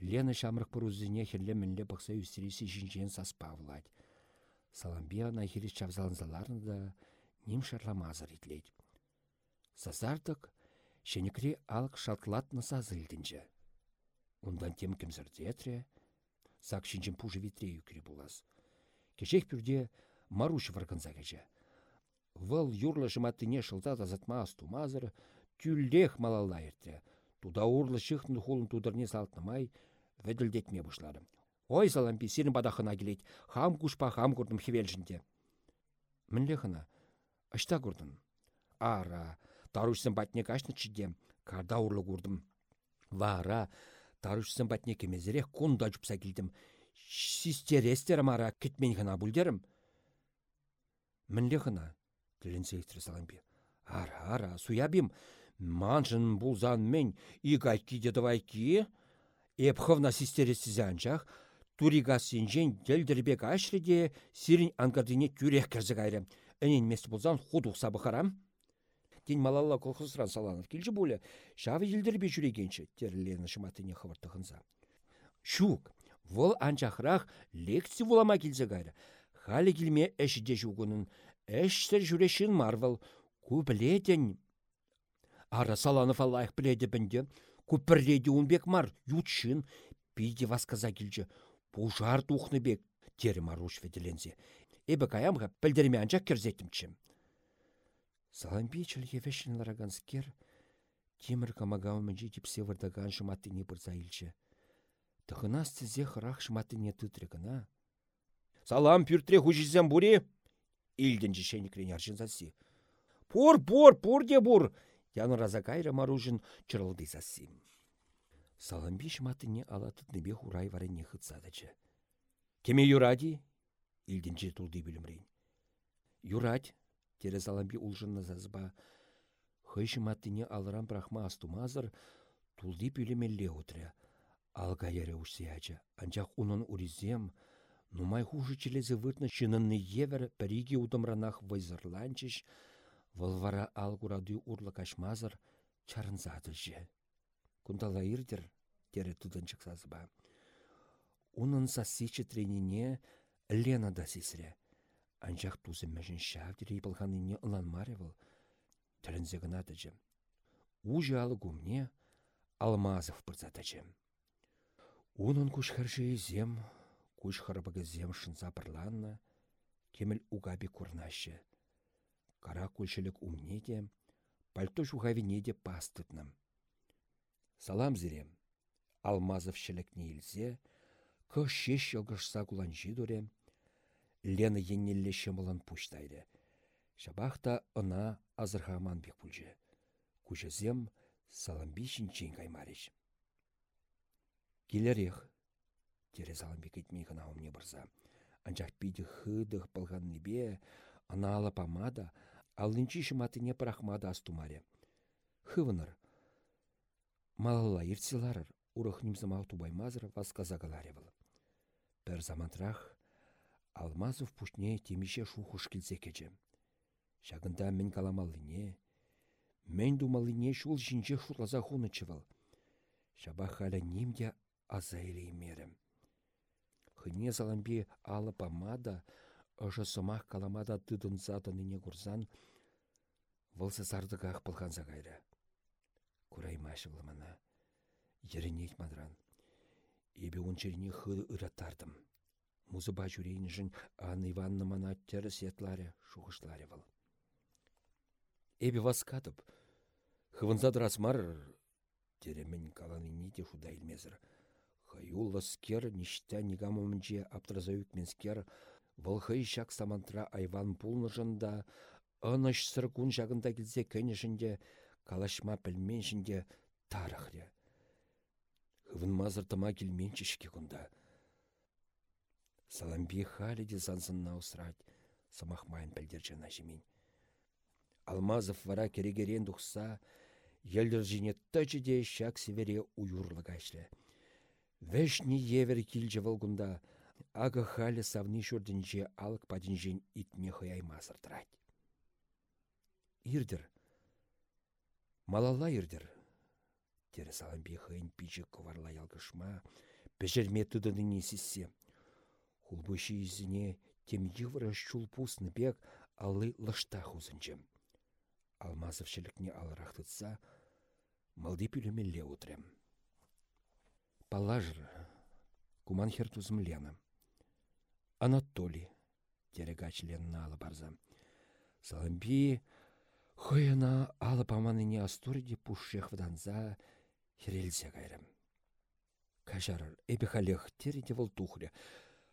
Лена шамрық пұрузыне херле мінле бұқса үстересі жінжен саспа владь. Саламбия на хирис чавзалынзаларны да ним шарламазыр итлейд. Сазардық, шенекре алк шалтлатны сазылдінжі. Ундан тем кімзірдетре, сак шинчен пужы витре юкре булас. Кешек пюрде маруш варганза кече. Вăл юрлы жыматтыне шылта тазатма астумазыр, тюллех малалла ерте. Туда урлы шыхтын хулын тудырне салтнымай, вәділдетме бұшлары. Ой, салампи, сирін бадахына келейд, хам кушпа хам көрдім хевелжінде. Мінле хына, ашта көрдім. Ара, тарушсын батне кашны чидем, карда урлы көрдім. Вара, тарушсын батне кемезірек кунда жүпса келдім. Систерестер мара кетмен хына бүлдерім. Мінле хына, тілінсе ектірі салампи. Ара, ара, суябим, маншын бұлзан мен игайки дедавайки, эпховна систересі зянчах, туригас синжен делдірбек ашриде сирин ангардине тюрех кірзі кайры. Әнен месті бұлзан худуқ сабықарам. Ден малалла колхозран саланов келжі бөлі, шавы елдірбе жүрегенші, терлені шыматыне хывыртығынса. Шук, Вол анчахрах лекци вулама килсе кайры. Халі келме әшіде жүгінің, әшсір жүрешін марвал, күбілетен. Ара саланов аллах біледі бінде, күпірледі унбек мар, ютшын, пиде васказа келжі, пужар тухны бек, тері маруш веделензе. Эбі каямға пілдерме анчақ керзетімчі. Саламби чілге лараган скер, темір камагаумен жетіп севырдаган шыматыне бұрза илчі. Тұхынас тізе хырақ шматыне тұтрығына. Салам пюртре хучизем буре. Илденчі шеникрен аршын сасси. Пур, пур, пур де бур. Яны раза кайры маружын чырылды сасси. Саламби шматыне алатытныбе хурай варене хытсадычы. Кеме юради? Илденчі тулды білімрейн. Юрать, тере саламби улжынна зазба. Хый шматыне алыран брахма астумазыр, тулды пүлемелле утря. Алга ере ача. Анчах унын уризем, нумай хуже челезе выртны чынынны евер пәриге удымранах вайзырланчыш, вăлвара алгурады урлы кашмазыр чарынзадылжы. Кундала ирдер, тере тудынчык сазба. Унын сасичы тренине Лена да сисре. Анчах тузы мәжін шавдері ылан ыланмаре вăл. Тәрінзе гынатыжы. Ужы алы гумне Алмазов пырзатыжы. Унын күш зем, күш харбығы зем шынса пырланна, кеміл угаби курнашы. Кара күлшілік умнеде, пальто жуғавинеде пастытным. Салам зірем, Алмазов шілік нейлзе, кыш шеш елгышса кулан жидуре, Лена еннелле шымылын пуштайды. Шабахта ына азырхаман бек пульже. Күшізем саламби шинчен каймарыш. Келерех, тере саламбек етмей гына умне бұрза. Анчах пиді хыдых пылған небе, анала памада, алынчи шыматыне парахмада астумаре. Хывыныр. Малала иртсиларыр, урых немзымау тубаймазыр васказагаларе был. Пер замантрах, Алмазов пушне темише шухуш келсе кече. Шагында мен каламалыне, мен думалыне шул жинче шурлаза хуны чывал. Шаба халя нимде азайлей мерем. Хыне заламби алы памада, ұжы сымақ каламада тыдын задыныне курсан, вылсы сардығақ пылған загайры. Кураймашы вылмана. Ерінет мадран. Ебе унчеріне хыды ыраттардым. Музыба жүрейнішін Анна Иванна мана тәрі сетларе, шуғышларе выл. Эбе васкатып, хывынзадыр асмар, каланыне де шуда илмезір. Хаюлла скер ништя нигамымынче аптразаюк менскер, вăлхый çак самантра айван пулнышында, ыныш сыркун çакында килсе кенешінде, калашма пілменшінде тарахре. Хывын мазыр тыма келменчешке кунда. Саламби халі де зансынна усрать, самахмайын пілдерчена жемін. Алмазов вара керегерен дұқса, елдер жіне тәчі де шак севере кашлы. Вешни евер килче волгунда, ага халі савни шурдінже алык падінжен итме хыяймасыр трать. Ирдір, малала ирдір, тері саламбе хыйн пичі коварла ялгышма, пежерме тыдыны сиссе. Хулбыши изіне тем йывыры пусны бек алы лышта хузынчым. Алмазов шілікне алырақ тұтса, малды пүлімелле утрем. Палажыр, куман Лена. Анатолий, терегач Ленна алы барза. Саламби, хойына алы паманыне астуриде пушшех вданза херелзе кайрым. Кажарыр, эбі халех тереде вол.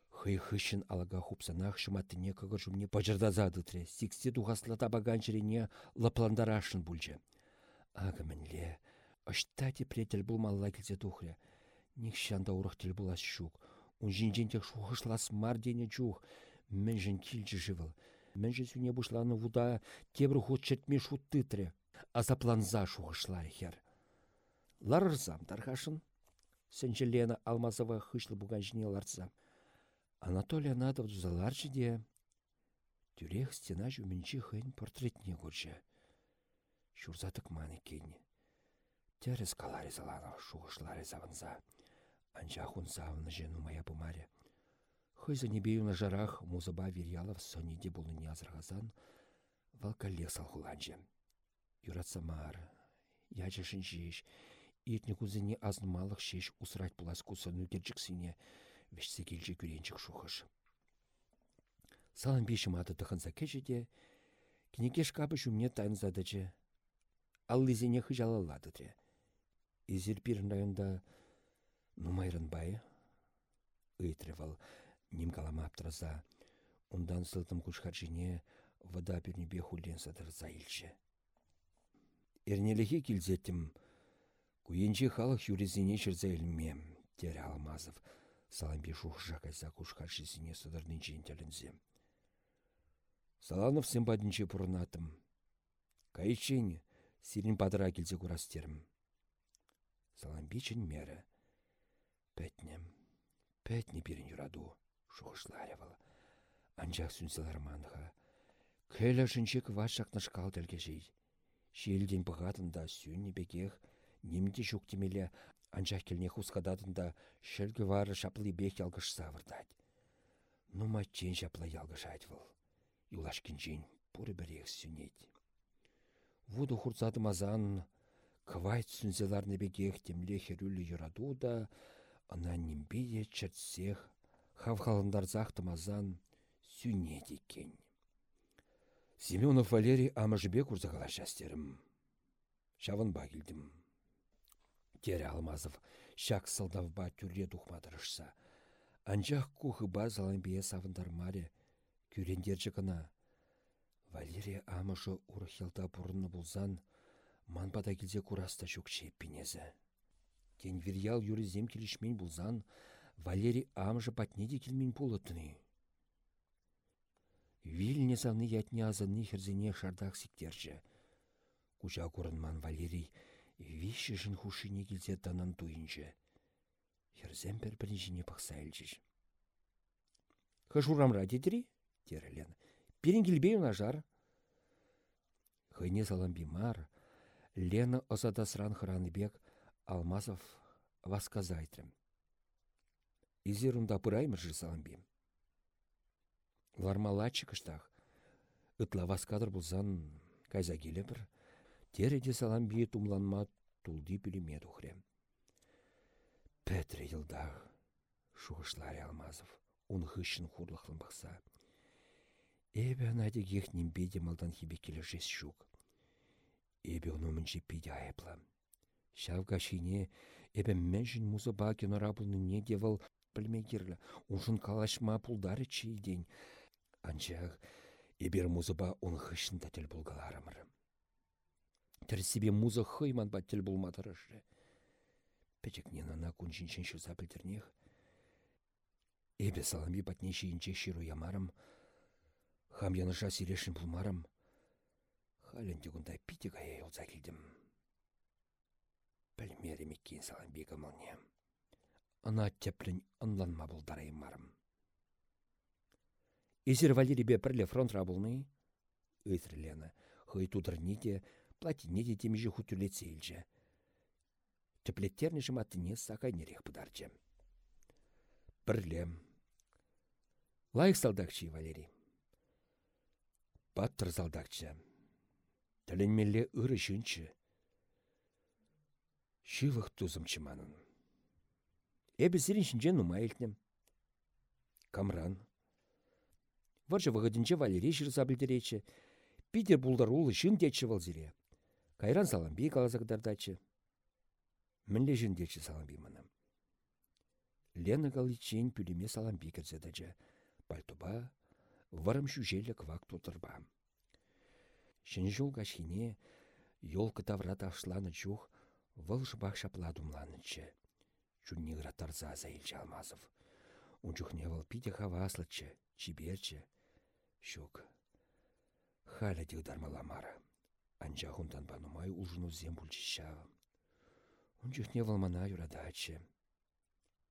Хый хыщын алага хупсанах шыматыне кыгыр жумне пажырдазадытре, сиксте тухасла табаган жерене лапландарашын бульче. Ага мінле, Аштати претел бұл малла келсе тухря. Никшанда урахтел булас шук. Un жинжентек шухышлас мардене чух. Мен жын килчі живыл. Мен жын сүне бушланы вуда тебір ход четме шут тытре. Азапланза шухышлар хер. Ларырзам тархашын. Сенче Лена Алмазова хышлы буган жіне ларца. Анатолий Анатов заларчы де. Тюрех стена жүмінчі хын портретне көрші. Шурзатык маны кені. Терес калари залана шуғышлары завынза. Анча хунсавны жену моя бумаре. Хызы небею на жарах музыба Вирьялов сониде не азырғазан, валкале салхуланче. Юратса мар, ячышын жеш, етні кузыне азнымалық шеш усрать пулас кусын үдерчіксіне, вешсе келже күренчік шухыш. Салан бешім аты тұхынса кешеде, кенекеш кабы жүмне тайынзадычы, аллызене хыжалаладыдре. Изер районда нумайрын бай. Ыйтрывал Ним калама аптыраса, ундан сылтым кушхаржине вода бе хулден садырса илчче. Эрнелехе килзеттім, куенче халық юрезине шырза илме, тере Алмазов, саламбе шухжа кайса кушхаржисине сыдырнын жентелінзе. Саланов сымбадынче пұрынатым. Кайчен, сирин падыра келзе курастерім. Саламбичен меры. Пәтнем, пәтне бірін юраду, шухышларевал. Анжақ сүнсілер манға. Көлі жынчек вашақны шқал дәлгежей. Шелден бұғатында сүйні бекех, немде жүктемелі анжақ келіне хускададында шелгі вары шаплы бек ялғыш савырдад. Нума чен шаплы ялғыш айтвыл. Юлашкин жен пұры бірек сүнет. Вуду хурцады мазан, квайт сүнзеларны бекех темле юраду да, ана нембее чертсех, хавхалындар мазан сүнет екен. Семенов Валерий амыжбе курзағала шәстерім. Шавынба келдім. Тере Алмазов шак сылдавба тюрре тухмадырышса. Анжақ кухыба заланбие савындар маре, күрендерчі кына. Валерия амышы урхелда бұрынны бұлзан, манбада келзе кураста жүк шеппінезі. Кен вирял юризем келішмен бұлзан, Валерий амышы патнеде келмен пулытыны. Вильне саны ятне азыны херзене шардақ сиктерчі. Куча курынман Валерий виші жын хушине келзе танан туйынчы. Херзем бір біріншіне пақса әлчіш. Хашурамра дедірі? Дері Лена. Перін келбей жар. Хыне саламби мар. Лена озадасран бек Алмазов васказайтрым. Изерунда пыраймыр жы саламбим. Вармалачы кыштах. Ытла васкадыр бұлзан кайза келе бір. Тереде салам бие тумланма тулди пүлеме тухрем. Петре йылдах, шуғышларе алмазов, он хыщын хурлықлын бақса. Эбе анаде гехнем беде малдан хибе келе жес шук. Эбе оны мінче пиде айыпла. Шавга шине, эбе мәншін музы ба кенорабылны не девал білмегерлі. Ушын калашма пулдары чейден. Анчах, эбер музыба он хышын тәтел булгаларымыр. Тірсібе музы хыйман баттел булматырышы. Пәчекнен ана күншіншін шылса білдірнех. Эбе саламби батнеші инче ширу ямарым. Хам яныша сирешін булмарым. Хален дегундай пите гая елза келдім. Пәлмеремеккен саламби гамалне. Ана теплін ынланма булдарайымарым. Изер Валерий бепірлі фронт рабылны? Өйтірлені. Хый тудырни де, платине де темежі хутюлет сейлжі. Теплеттерні жыматыне сақайнерек бұдарчы. Бірлем. Лайық салдақчы, Валерий. Баттыр салдақчы. Тілінмелі ұры жынчы. Шивық тузым чыманын. Эбі сирин шинжен нумайлтнем. Камран. Варжы вғыдынче Валерий жырса білдіречі. Питер бұлдар улы шын детші валзире. Кайран саламби калазагдардачы. Мінле жын детші саламби мұным. Лена галичен пүлеме саламби кірзедачы. Пальтуба варым шүжелі квак тутырба. Шын жол гашхине йол кытавра ташланы чух выл жбақ шапладумланычы. Чүнні гратарза заил жалмазов. Унчухне вал пите хаваслычы, чиберчі, Щук. Халя дегдармала мара. Анча хунтан банумай ужыну зем пульчища. Унчухне валмана юрадачы.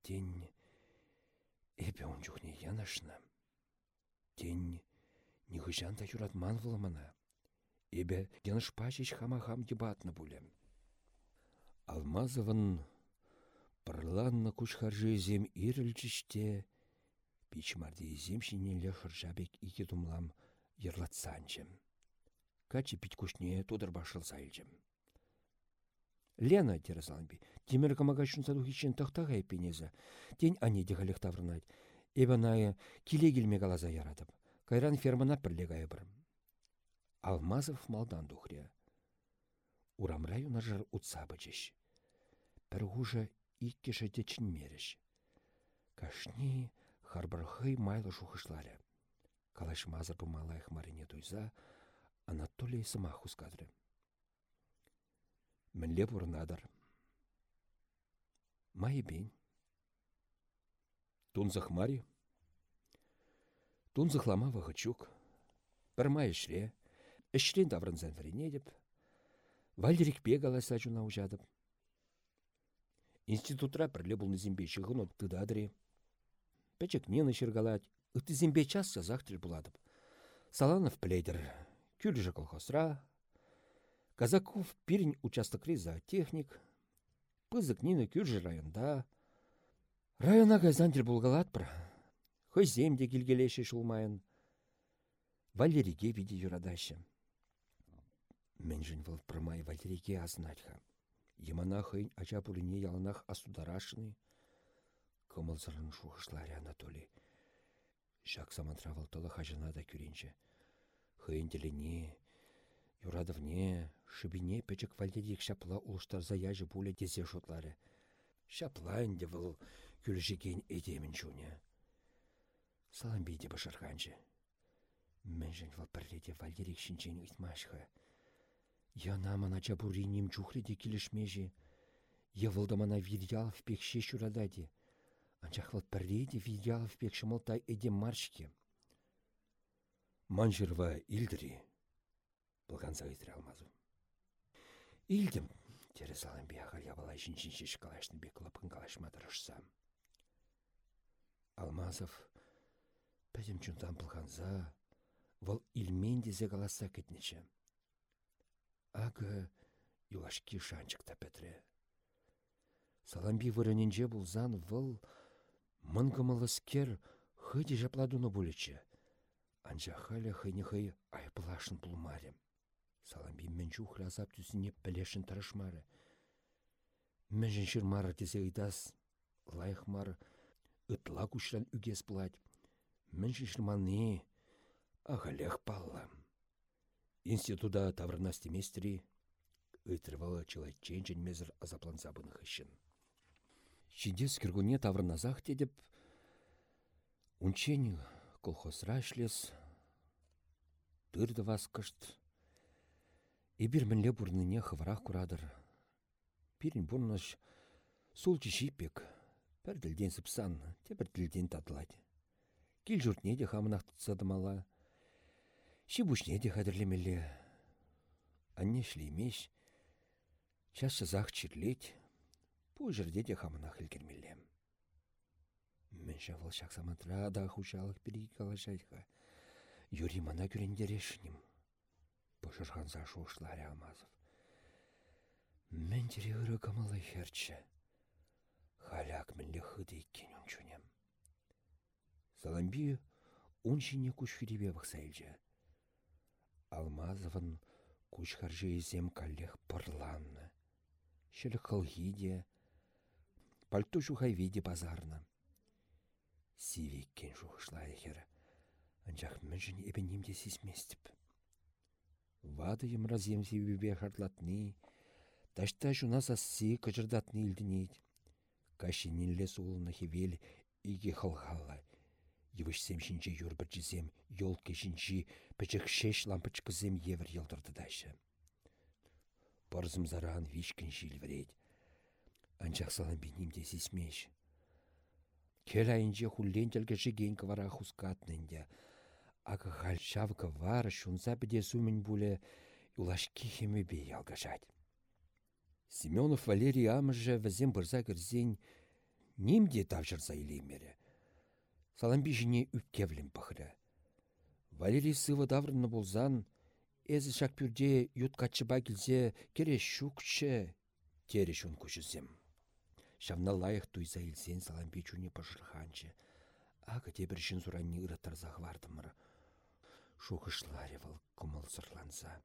Тень эпе унчухне янашна. Тень нихыжан та юратман валмана. Эбе яныш пачич хама-хам дебатны булем. Алмазовын пырланны кушхаржы зем ирілчіште, Пичмарди земшинелле хыржабек ике тумлам ерлатсанчым. Качы пить кушне тудыр башыл сайылчым. Лена терезаланби, темір камага шунсаду хичен тахтага эпенезі. Тень ане дехалек таврнать. Эбанайы киле келме яратып. Кайран фермана пірле бір. Алмазов малдан духре. Урамрай унажар утса бачыш. Пір хуже иккеше течін меріш. Кашни Харбар хый майлы шухышларе. Калаш мазыр пымалайх марине туйса, Анатолий сыма хускадры. Мінле бұрынадар. Майы бен. Тунзах мари. Тунзах лама вахачук. Бір май ішре. Ішрен даврынзан варене деп. Вальдерик бегала сажуна ужадып. Институтра бірле бұл нізімбе шығын тыдадыры. Пәчек нені шыргалать, үтізімбе часса завтра буладып. Саланов плейдер, күлжі колхозра, Казаков пирень участок риза техник, пызык нины күржі районда. Района газантер булгалат пір. Хызем де келгелеші шулмайын. Валериге виде юрадашы. Мен жын выл пырмай Валериге азнатьха. Емана хыйн ача пулине яланах асударашыны. Кымылзырын шухышларе Анатолий. Шак самантравал тылы хажына да күренче. Хыйн телене, юрадывне, шыбине печек вальдедик шапла улыштарза яжы пуле дезе шотлары. Шапла инде выл күлжеген эдемін чуне. Салам бейде башарханчы. Мен вал пірледе вальдерик шинчен үйтмашха. Яна мана чабуриним чухреде келішмежі. Евылда видял в пекше шурададе. Анчах вал пірледе в пек шымылтай эдем маршке. Манжырва илдіри. Бұлғанса өйтірі алмазу. Илдім, тері салын бияғал ябалай жіншін шеш калашны бек лапын калашма дұрышса. Алмазов пәдім чунтан бұлғанса, вал илмен дезе каласа кетнечі. Ағы юлашки шанчықта пәтірі. Саламби вырыненже бұлзан выл мұнгымылыскер хыди жапладуны бұлечі. Анжа халя хыйне хый айпылашын пулмарем. Саламби мен хлязап түзіне пілешін тарышмары. Мен жіншір мары тезе лайық мары, ытла күшран үгес бұлать. Мен жіншір маны, ағалех палла. Институда таврнасти местери, ыйтырвалы ченчен мезір азаплан забыны хыщын. Шидес кіргуне таврназах дедіп, унчені колхозра шлес, тырды васкышт, Эбір мінле бұрныне хывырақ құрадыр. Пирін бұрныш сул жипек, бір ділден сыпсан, те бір ділден татылады. Жұртне де хамынақ тұтсадымала. Шибушне де қадірлемелі. Анне шлеймеш, час зақ чирлет, бұ жерде де хамынақ үлгермелі. Мен шавыл шақсаматра да хушалық бірі калашайға. Юрий мана күрендерешінім пұшырғанса шушларе алмазов. Мен терегірі камалы херчі. Халяк мінлі хыды иккен үнчунем. Саламби уншине күшкіребе бұқсайлжы. Алмазовын күшкаржы езем каллех пырланны. Шілі қылгиде, пальто шухай виде базарны. Сивеккен шухышлай хері. Анжақ мүнжін ебенемде сесместіп. Вады емразем себебе хартлатны, ташта жуна сассы кычырдатны илдінейд. Кашининле сулына хевел иге. Евыш семшінче юрбірчізем, йол кешінчі пічік шеш лампычкызем евір елдырды дайшы. Парзым заран вишкін шилвірет. Анчақ салам бейнімде сесмеш. Кел айынче хуллен телгеші ген квара хускатнынде, Ага хал шавка вара шунса піде сумень буле юлашки бе ялгашать. Семенов Валерий амыжы візем бұрза кірзен немде тавжырса илеймері. Саламби жіне үпкевлім пахыры. Валерий сывы даврыны болзан, әзі шак пүрде юткатчыба келзе кере шукчы тере шун күшізем. Шавна лайық туйса илсен саламби чуне пашырханчы. Ага тебір жын суранны ыраттарзақ вардымыр шухышларе вăл кумылсырланса.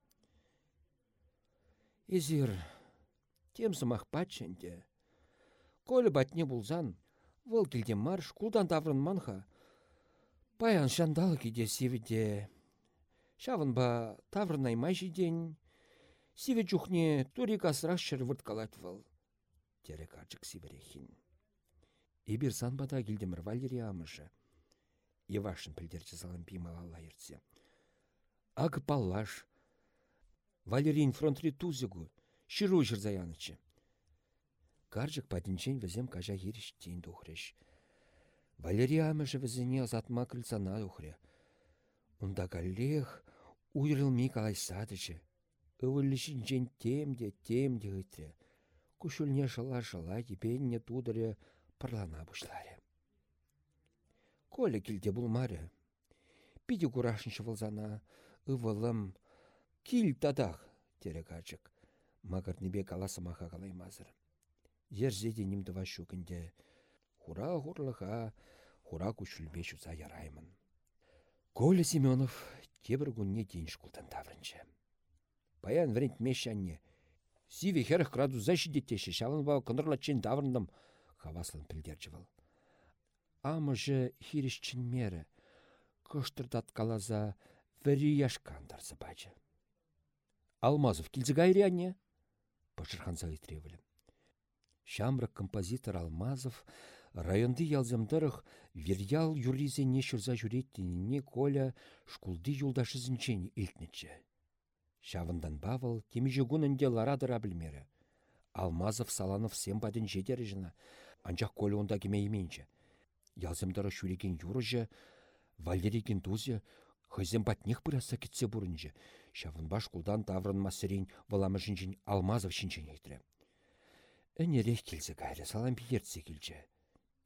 Изир, тем сымах патченде. Колі батне булзан, вăл килдем марш, кулдан таврын манха. Паян шандал киде сиведе. Шавын ба таврын аймай день. Сиве чухне тури касрах шырвырт калать вăл. Терек ачык сиверехин. Ибір санбада килдемір Валерия амышы. Евашын пілдерчі салампи малалла ертсе. Аг паллаш. Валерин фронтри тузыгу. Ширу жырзаянычы. Каржык падинчен візем кажа еріш дейін дұхреш. Валерия амыжы візіне азатма крыльцана дұхре. Унда галлех уйрылми калайсадычы. Өвілішін жен темде, темде ғытре. Күшілне жыла-жыла ебенне тудыры пырлана бұшларе. Колі келде бұлмары. Биде курашыншы вылзана, ывылым, кил тадақ, тере качык. Магырнебе каласымаха калаймазыр. Зерзеде немді вашу күнде. Хура хурлыха, хура күшілбе шуса яраймын. Коля Семенов тебір күнне дейін шкултан таврынчы. Баян врент мешанне. Сиве херх краду защидеттеші, шавын бау кындырлатчен даврындым, хаваслын пілдерчівал. Амыжы хирішчін мері, кыштырдат калаза вәрі яшкандарсы бачы. Алмазов килзі гайри анне? Пашырхан заитревілі. Шамрак композитор Алмазов районды ялзамдырых верял юризе не шырза не коля шкулды юлдашызынчен илтнече. Шавындан Павыл темежі гунынде ларадыра білмері. Алмазов Саланов сем бадын жедері жына, анчақ коля онда кеме именче. Ялзамдыры шүреген юрыжы, Валерийген тузе, Хызем батнех пыраса кетсе бұрынжы. Шавын баш кулдан таврын масырин валамы жінжін Алмазов шинчен Әнерех келсе кайры салам пиертсе келчі.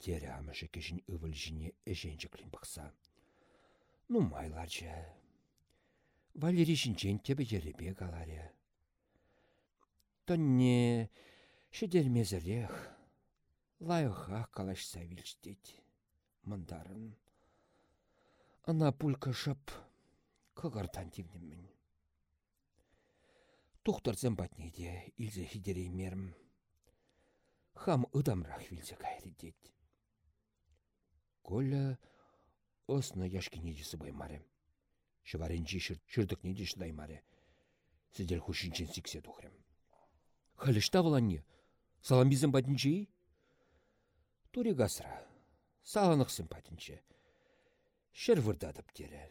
Тере амышы кешін ывыл жіне әженчі клин бақса. Ну майларчы. Валерий шинчен тебе еребе каларе. Тонне шедермезірех. Лайыға калашса вилчтет. Мандарын. Ана пулька шап кығыртан тивнемін. Тухтарсем батнеде илзе хидерей мерм. Хам ыдамрах вилзе кайры дед. Коля осна яшкине жысы баймаре. Шываренчи шырдыкне деш даймаре. Сидел хушинчен сиксе тухрем. Халышта валанне, саламбизм батнчи? Тури гасра, саланықсым батнче. Шер вырдадып тере.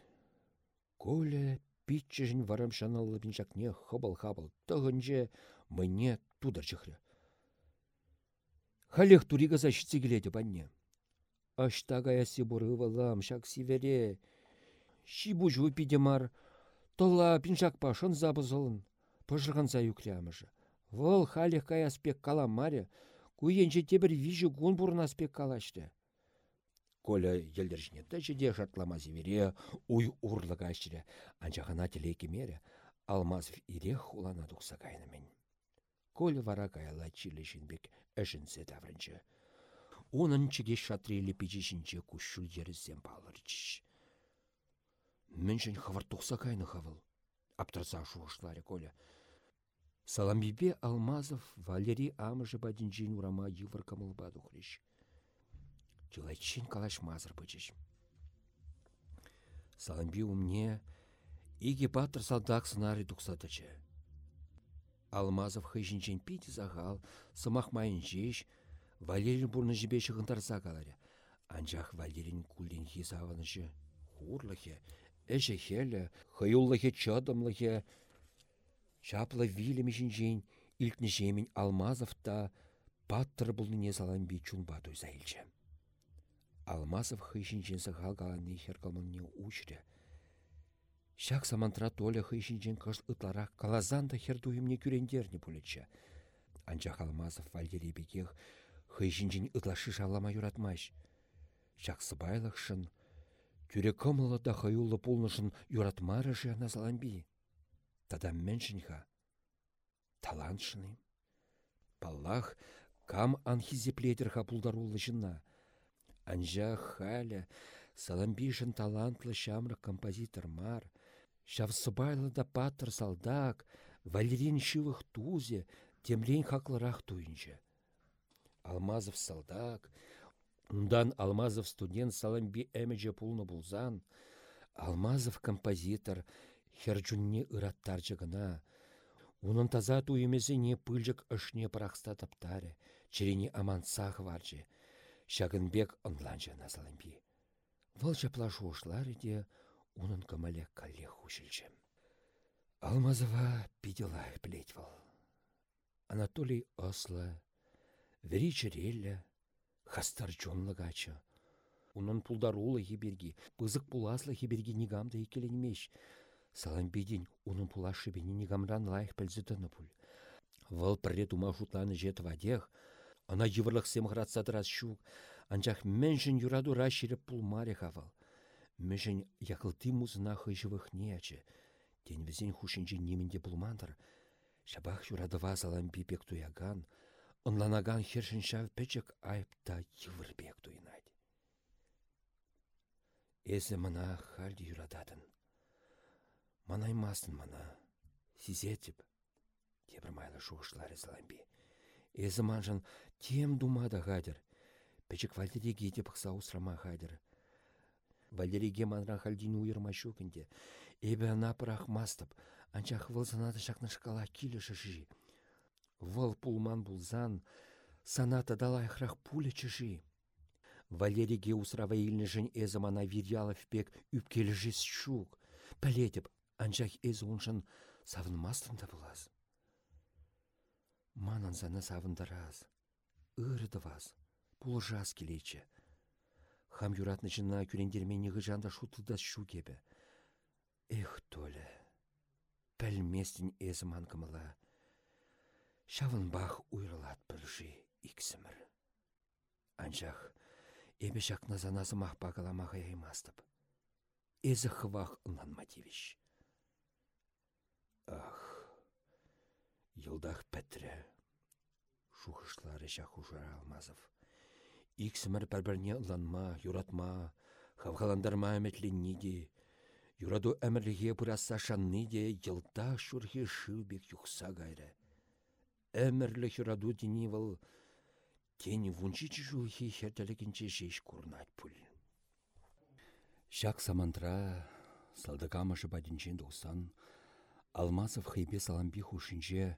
Коля питчежін варам шаналлы пинчакне хабал-хабал тығынже мне тудар чықры. Халех турига защитсе келеді банне. Аштагая сибуры валам, шак сивере. Шибу жу пидемар. Тола пинчак пашын забызылын. Пыжырған за юклямыжы. Вол халех кай аспек каламаре. Куенче тебір вижу гун бурын аспек калашты. Коля елдершіне тәжіде жартлама зевере, уй урлы кашчыре, анчахана телеке мере, алмазов ирех улана дұқса кайнымен. Коля вара каяла чилі жінбек әжінсе таврынчы. Унын чеге шатрелі печешінче күшіл ерізден балырчыш. Міншін хавар тұқса кайны хавыл. Аптырса шуғышлары Коля. Саламбибе Алмазов Валерий амыжы бадинжин урама йывыр камылбаду хрещ. Чылайчин калаш мазыр пычыш. Саламби умне, иге патыр салдак сценарий дуксатычы. Алмазов хыжинчен пити загал, сымах майын жеш, Валерин бурны жібе шығынтарса каларе. Анжақ Валерин кулден хизавынышы хурлыхе, әжі хелі, хыюллыхе чадымлыхе, Шаплы вилемешін жейін, илтні жемін Алмазов та паттыр бұлныне саламби чунба туйса илчі. Алмазов хыйшинчен сахал галанны херкалманне учря. Шак самантра толя хыйшинчен кыш ытлара калазанда хердуйымне күрендерне пулечче. Анчах Алмазов Валерий бекех хыйшинчен ытлашы шалама юратмаш. Шак сыбайлықшын, тюре кымылы да хаюлы пулнышын юратмарышы назаламби. Тада мменшінха. Талантшыны. Паллах кам анхизеплетерха пулдарулы жына. Анжа халя, саламбишін талантлы шамры композитор мар, Шавсыбайлы да патыр салдак, Валерин шивых тузе, темлен хаклырах туйынчы. Алмазов салдак, Ундан Алмазов студент саламби әмеже пулны булзан, Алмазов композитор, херджунне ыраттарчы гына, Унын таза туйымезе не пыльжык ышне парақста таптаре, черене амансах варчы, Шагынбек ынланчы назалымпи. Вăл çапла шуышларе те унын кымале калле хушилчем. Алмазова пиделах плеть вăл. Анатолий ысла, вери черелле, хастар чонлы качы. Унын пулдарулы хиберги, пызык пуласлы хиберги нигамда икеленмеш. Салам биден унын пулашы бені нигамран лайық пілзітіні пул. Вăл пірре тума шутланы жет вадех, ана йывырлық семғратсадырас шук, анчах мменншн юраду раширеп пулмаре хавал. Мменншн якылти музына хыжывых неяче, тен візен хушинче немінде пулмандыр, Шабах юрадыва салам бипек туяган, онланаган хершін шав печек айпта йывырбек туйнать. Эзі мана халді юрададын. Манаймасын мана, сизетіп, тебір майлы шуғышлары саламби. Эзі манжан тем думада гадер. Печек Валериге де пықса усрама гадер. Валериге манран халдин уйырма шукінде. Эбі ана пырах мастып, анчах выл санаты шақны шкала килі шыжи. Выл пулман булзан, саната далайхрах пулі чыжи. Валериге усрава илнішін эзі мана вирялов пек үпкелі жес шук. Пәлетіп, анчах эзі уншын савынмастында булаз. Манан саны савындыраз, ырыды ваз, пулжас келечі. Хам юратны жына күрендермені ғыжанда шутылдас шу кебі. Эх, толі, пәлместін манкымыла. Шавын бақ уйрылат біржи иксімір. Анчах, эбі шақна заназы мақпағаламаға аймастып. Эзі хывақ ынлан мотивиш. Ах, Йылдах пәтірі. Шухышлары шақ ұжар алмазов. Иксімір пәрбірне ұланма, юратма, хавғаландарма әметленні де. Юраду әмірліге бұраса шанны де, йылда шурхи шылбек юқса гайры. Әмірлі юраду дені выл, тені вунчи чужулхи хертелігінче жеш курнать пүл. Шақ самантра, салдыкамышы бадинчен досан, Алмазов хайбе саламби хушинче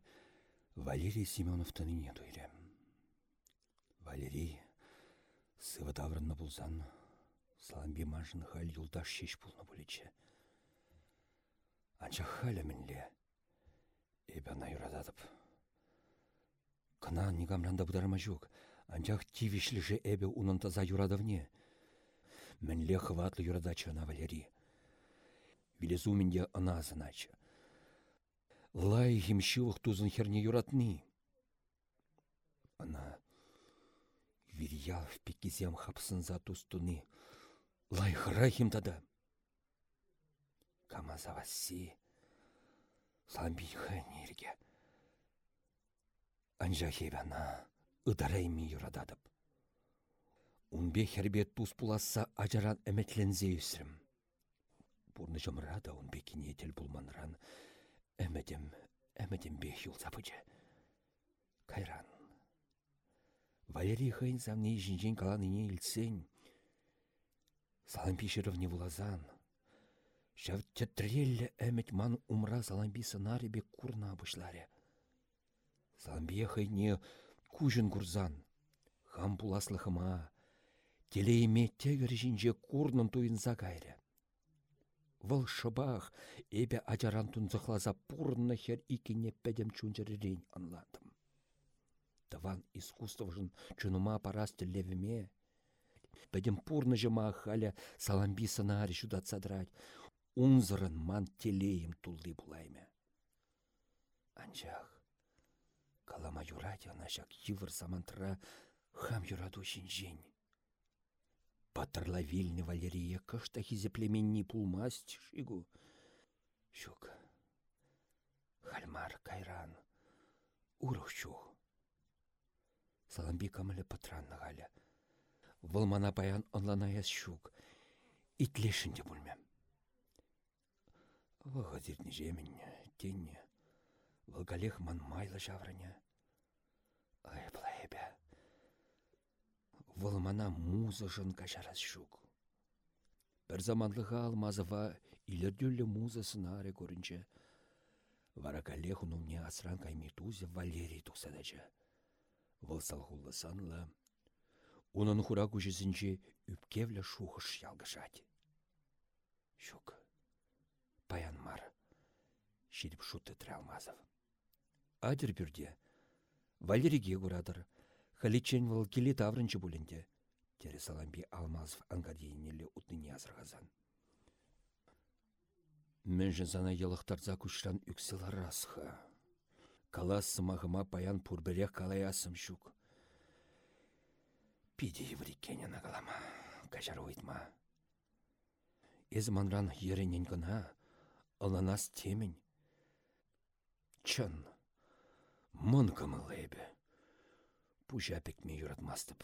Валерий Семеновтаныне туйрем. Валерий сывы таврынны булсан, саламби маншын халь юлдаш шеш пулны булече. Анча халя мінле, эбі ана юрададып. Кына нигамранда бұдарма жүк, анчах тивишліше эбі унын таза юрадавне. Мінле хватлы юрадачы ана Валерий. Вилезу менде ана азыначы. Лай химшивых тузын херне юратны. Ана вирьял в пикизем хапсынза тустуны. Лай храхим тада. Камаза васси. Ламби хэнерге. Анжа хебана ыдарайми юрададып. Унбе хербе туз пуласса ажаран эметлензе үсірім. Бурны жымырада унбе кинетел булманран Әмәдем, әмәдем бех юл. Кайран. Валерий хайн самне жинжен каланыне илсен. Салампи шыровне вулазан. Шав тәтреллі әмәт ман умра салампи сценарий курна бұшларе. Салампи хайне кужын курзан. Хам пуласлыхыма. Телейме тегір жинже курнын туйынса кайры. Вăл шыбах эбе ачаран тунзăхласа пурнă хер икине пәдем чунчеррен анлатым. Таван искусствыжын чунума парас теллевіме. Пәдем пурны жыма халя саламби сценарий шудат садрать. Унзырын ман телеем тулли булайме. Анчах, калама юрадя нашак йывыр самантра хам юраду шинжень. Патырла вильны Валерия кышта хизеплеменни пулмасть шигу. Шук. Хальмар кайран. Урух чух. Саламби камылы патранны галя. Вылмана паян онланаяс шук. Итлешінде бүлмем. Вағадирні жемін, тенне. Вылгалех ман майлы жаврыня. Ай, плайбе. Вылмана музышын кашарас шук. Бір заманлыға алмазыва илердюлі муза сынаре көрінче. Вара калех унумне асран кайми тузе Валерий тухсадача. Салхулы санла. Унын хура күжізінче үпкевлі шухыш ялгышать. Шук, паян мар, шеріп шутты Тралмазов. Адыр бүрде, Валериге күрадыр, халичен вал келе таврынчы бүлінде, тері саламби Алмазов ангадейінелі утныне азырғазан. Мен зана елықтарза күшран үксіл расха. Кала сымағыма паян пурбірек калаясым шук. Пиде еврикенен агалама, кажар уйтма. Эз манран еренен гына, ыланас темень. Чын, мын кымыл эбі. Пужа пекме юратмастып.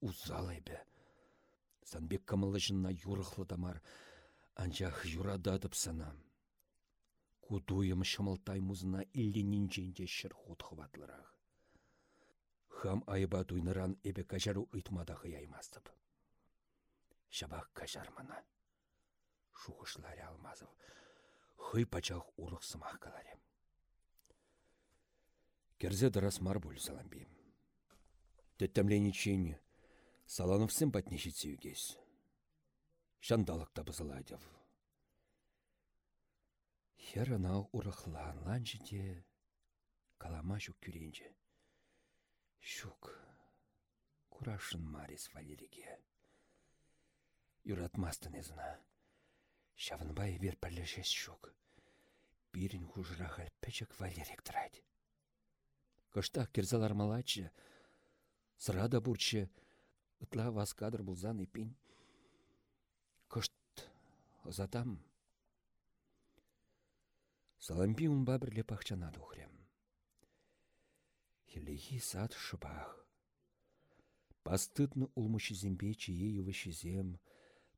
Узал эбі. Санбек кымылы жынна юрықлы Анчах юрадатып сана. Кутуйым шымылтай музына илленинченде шыр худ. Хам айба туйныран эбе кажару ыйтмада хыяймастып. Шабах кажармана. Шухышларе алмазов. Хый пачах урық сымақ каларе. Керзе дырас мар бүл саламби. Теттемленичен салановсын патнешітсе үгес шандалықта бұзыладев. Хер анау урахланлан жінде калама жүк күренже. Шук, курашын Марис Валериге. Юратмастын ezina. Шавынбай бер пәлешес шук. Бирін хужырағал пәчік Валерик тұрайды. Кышта керзалар малачы, сырада бұрчы, ытла васкадыр бұлзан епін. Кышт ызатам. Салампи унба бірле пахчана тухрем. Хилихи сад шыбах. Пастытны улмышызембе чие ювышызем,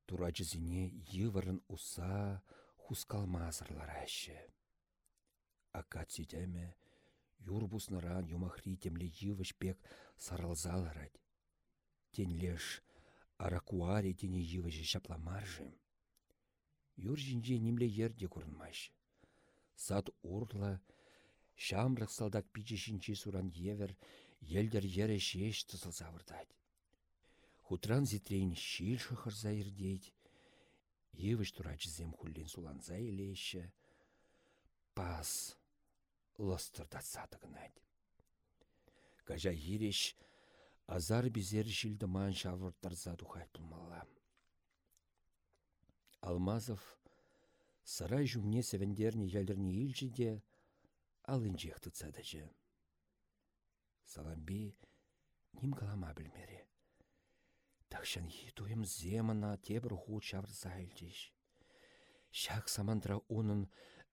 турачызине йывырын уса хускалмазырлар әші. Акат сидеме, юрбусныран юмахри темле йывыш бек саралзаларать. Тенлеш аракуаре тене йывыжы шапламаржы. Юр жинже немле ерде курынмаш. Сад урла, шамрық салдак пичі шинче суран евер, елдер ере шеш тысыл завырдать. Хутран зитрейн шил шахырза ирдейт, Евыш турачызем хуллин суланза илеші, пас лыстырдат сатығынайды. Кажа ереш, Азар бізер шилді ман шавырттарза тухайт пулмалла. Алмазов сарай жүмне сәвендерні елдерні илчі де алынжеқті цадыжы. Саламби ним калама білмере. Тахшан хитуем земана тебір ху чавырза илчіш. Шак самандра унын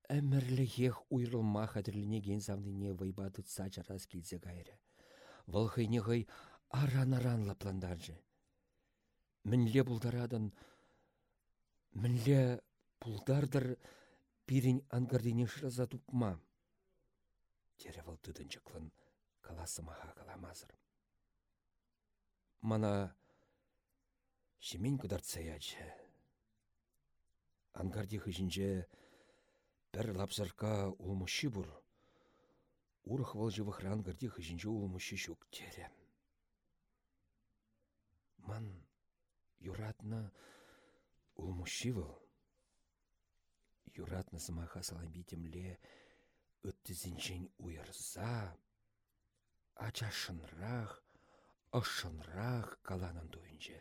әмірлі ех уйрылма хадірліне ген завныне вайбады цачарас келзе гайры. Вăлхăйне хăй аран-аран лапландаржы. Мінле бұлдарадан, мінле бұлдардыр пирин ангардине шыраза тупма. Тере вăл тыдынчыклын каласымаха каламазыр. Мана шемен кыдарцаячы. Ангарди хыжинче пір лапсырка улмышы бұр. Урых вăл живыхран гарди хыжинче улмышы шук тере. Ман юратна улмышы вăл. Юратна сымаха саламбитемле ыттызінчен уйырса, ачашынрақ, ышынрақ каланын туйынче.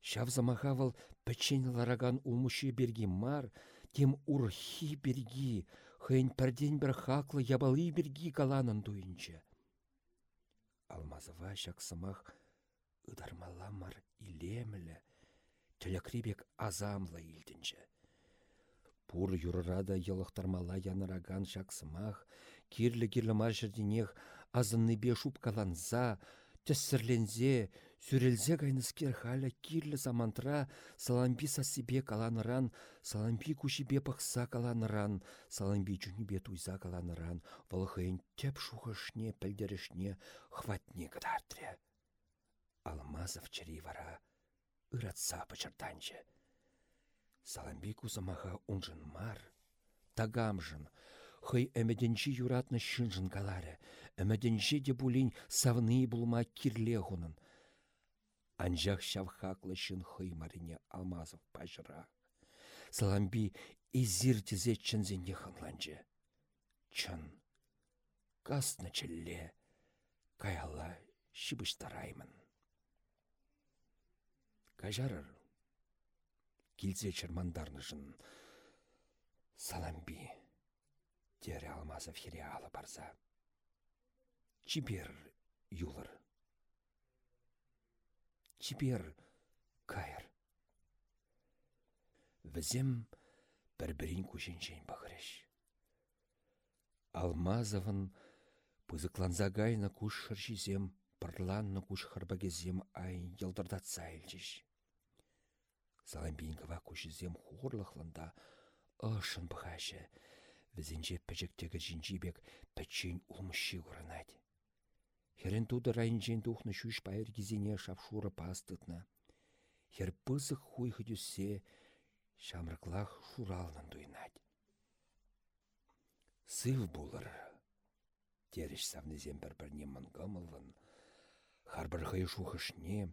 Шав замахавал пӹчен лараган улмущи берги мар, тем урхи берги, хăйн пәрден бір хаклы ябалы берги каланын туйынче. Алмазыва шак самах ыдармала мар илемлі, тілікребек азамлы илдінче. Пур юррада йылықтармала яныраган шақсымақ, кирлі-кирлі маршырденех азынныбе шупкаланза, тәссірлензе, сүрелзе кайныскер халя кирлі замантра саламби сасибе каланыран, саламби кушибе пықса каланыран, саламби жүнібе туйза каланыран, валхайын теп шухышне, пілдерішне, хватне кадартре. Алмазов чери вара, ыратса пычыртанчы. Саламби кусамаха унжын мар, тагамжын, хый әмәденчі юратны шынжын каларе, әмәденчі де булин савны булма кирле хунын. Анжақ шавхаклы шын хыймарине алмазов пажыра. Саламби изир тізе чынзенде хынланчы. Чын, касны чілле, каяла шибыштараймын. Кажарыр, килзе чырмандарнышын саламби, тере алмазов хире алы барса. Чибер юлыр. Чибер кайыр. Візем бір-бірін күшеншен бағырыш. Алмазовын пызыкланза гайна куш шыршизем, пырланны куш айын елдырдатса елжеш. Заламбинкова кушизем хурлықлында ышын бұғашы, візінже пәжіктегі жинжибек пәтчен ұлмышы ғырынады. Херен туды райынжен тухны шүш пайыр гизине шапшуры пастытна. Хер пызық хуй хыдюсе шамрыклах шуралнын дуйнать. Сыв булыр. Тереш савнезем бір-бірне мұнгымылын. Шухышне,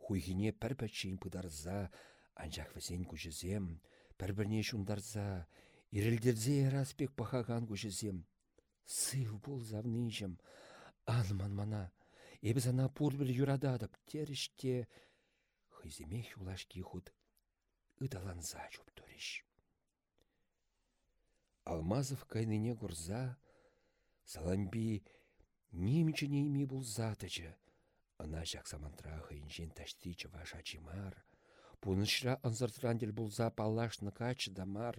хуйгине пір пәтчейін пыдарза, Анжақ візен күжізем, бір-бірне шундарза, ирілдерзе ераспек пахаган күжізем. Сыв бұл завныжым, анман мана, ебіз ана пурбір юрададып, теріште, хыземе хулашки худ, ыдаланза жұп төреш. Алмазов кайныне гурза, саламби немчіне ими бұл затычы, ана жақ самантрағы инжен таштичы ваша чимар, Пунышра ынзыртрандел булза паллашны качы дамар,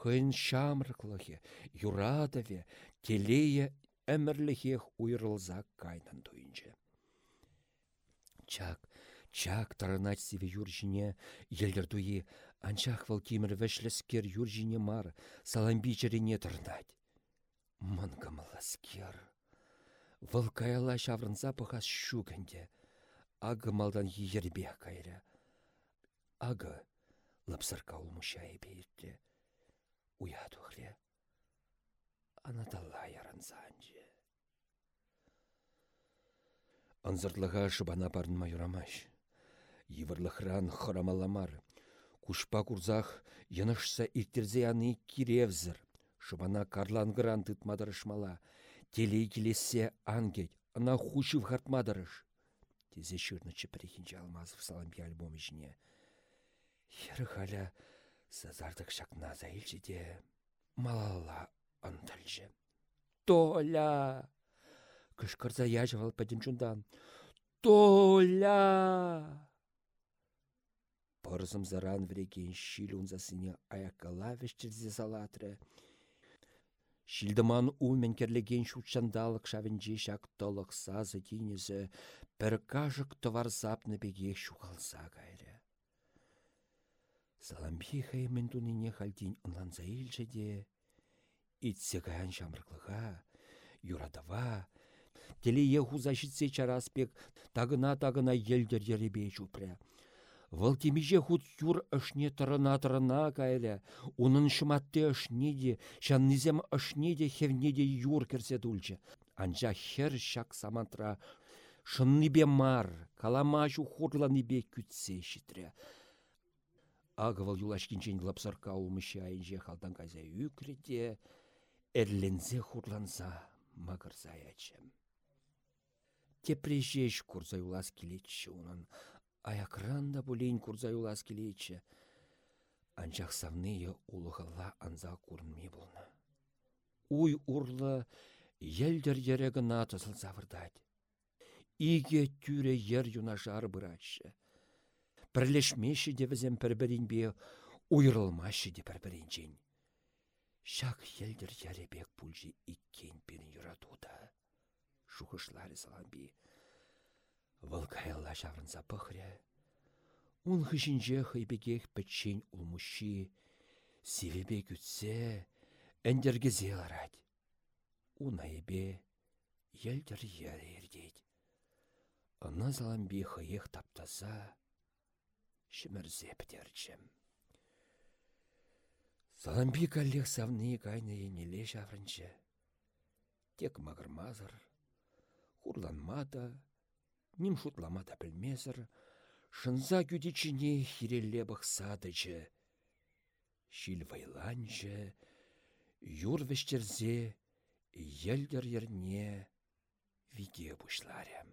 хын шамрыклыхе, юрадаве, телее әмірліхех уйрылза кайнан туйынчы. Чак, чак таранать сиве юржине, елдер туи, анчах вал кимір вәшлескер юржине мар, саламбичерине тарнать. Мангамаласкер. Выл каяла шаврынса пахас шугенде, агымалдан ербех кайря. Ага, лапсарка улмуща ебейте. Уяду хле. Анаталла яранзанже. Анзыртлыға шыбана барын майурамаш. Йывырлыхран хорамаламар. Кушпа курзах янышса иртерзе аны киревзір. Шыбана карлангыран тытмадырышмала. Телей келесе ангет, ана хушив хартмадырыш. Тезе шырны чепрехинче алмазов саламби альбом ішіне. Хері халя сазардық шакна заилчі де малала антальжы. Толя! Кышкырза яжывал пәдінчундан. Толя! Пырзым заран врекен шил унзасыне аяккала вешчірзе салатры. Шилдыман умен керлеген шутшандалық шавінже шак толық сазы тинезі пір кажық товар запны беге шуғалса кайры. Саламби хаймен тунине хальдин ынланса илче де, итсе каян шамрықлыға, юрадава, телее хуза шитсе чараспек тагына-тагына елдер еребей жупря. Вăл худ юр ышне тырына-тырына кайля, унын шыматте ышне де, шаннизем ышне де хевне юр керсе тульче. Анча хер шак самантра шыннибе мар, каламашу хурланибе күтсе шитря. Агывал юлашкинчен лапсарка улмышы айынже халдан каза үкреде, эрлензе хурланса мағырза ячым. Тепрежеш курза юлас келетші унын, аякран да бұлейн курза келетші. Анчақ савные улығыла анза курнми болна. Уй урлы елдер ерегі натысыл завырдад. Иге тюре ер юнашар бұратшы. Бірлешмеші де візем пір-бірін бе уйрылмашы де пір-бірін Шак елдер яребек пульжи иккен пирин юратуда. Шухышлары саламби. Вылкаялла шаврынса пăхря. Ун хышинче хайбекех пӹччен улмущи. Сивебе күтсе, әндергезе ларать. Унайбе елдер яре ердеть. Ына заламби хыех таптаса, шымірзе птерчем. Саламби каллех савны кайны енеле шаврынчы. Тек мағырмазыр, хурланма да, ним шутлама да білмезір, шынза күдичіне хирелле бұқсадычы. Шил вайланчы, юр вештерзе, елдер ерне виге бұшларям.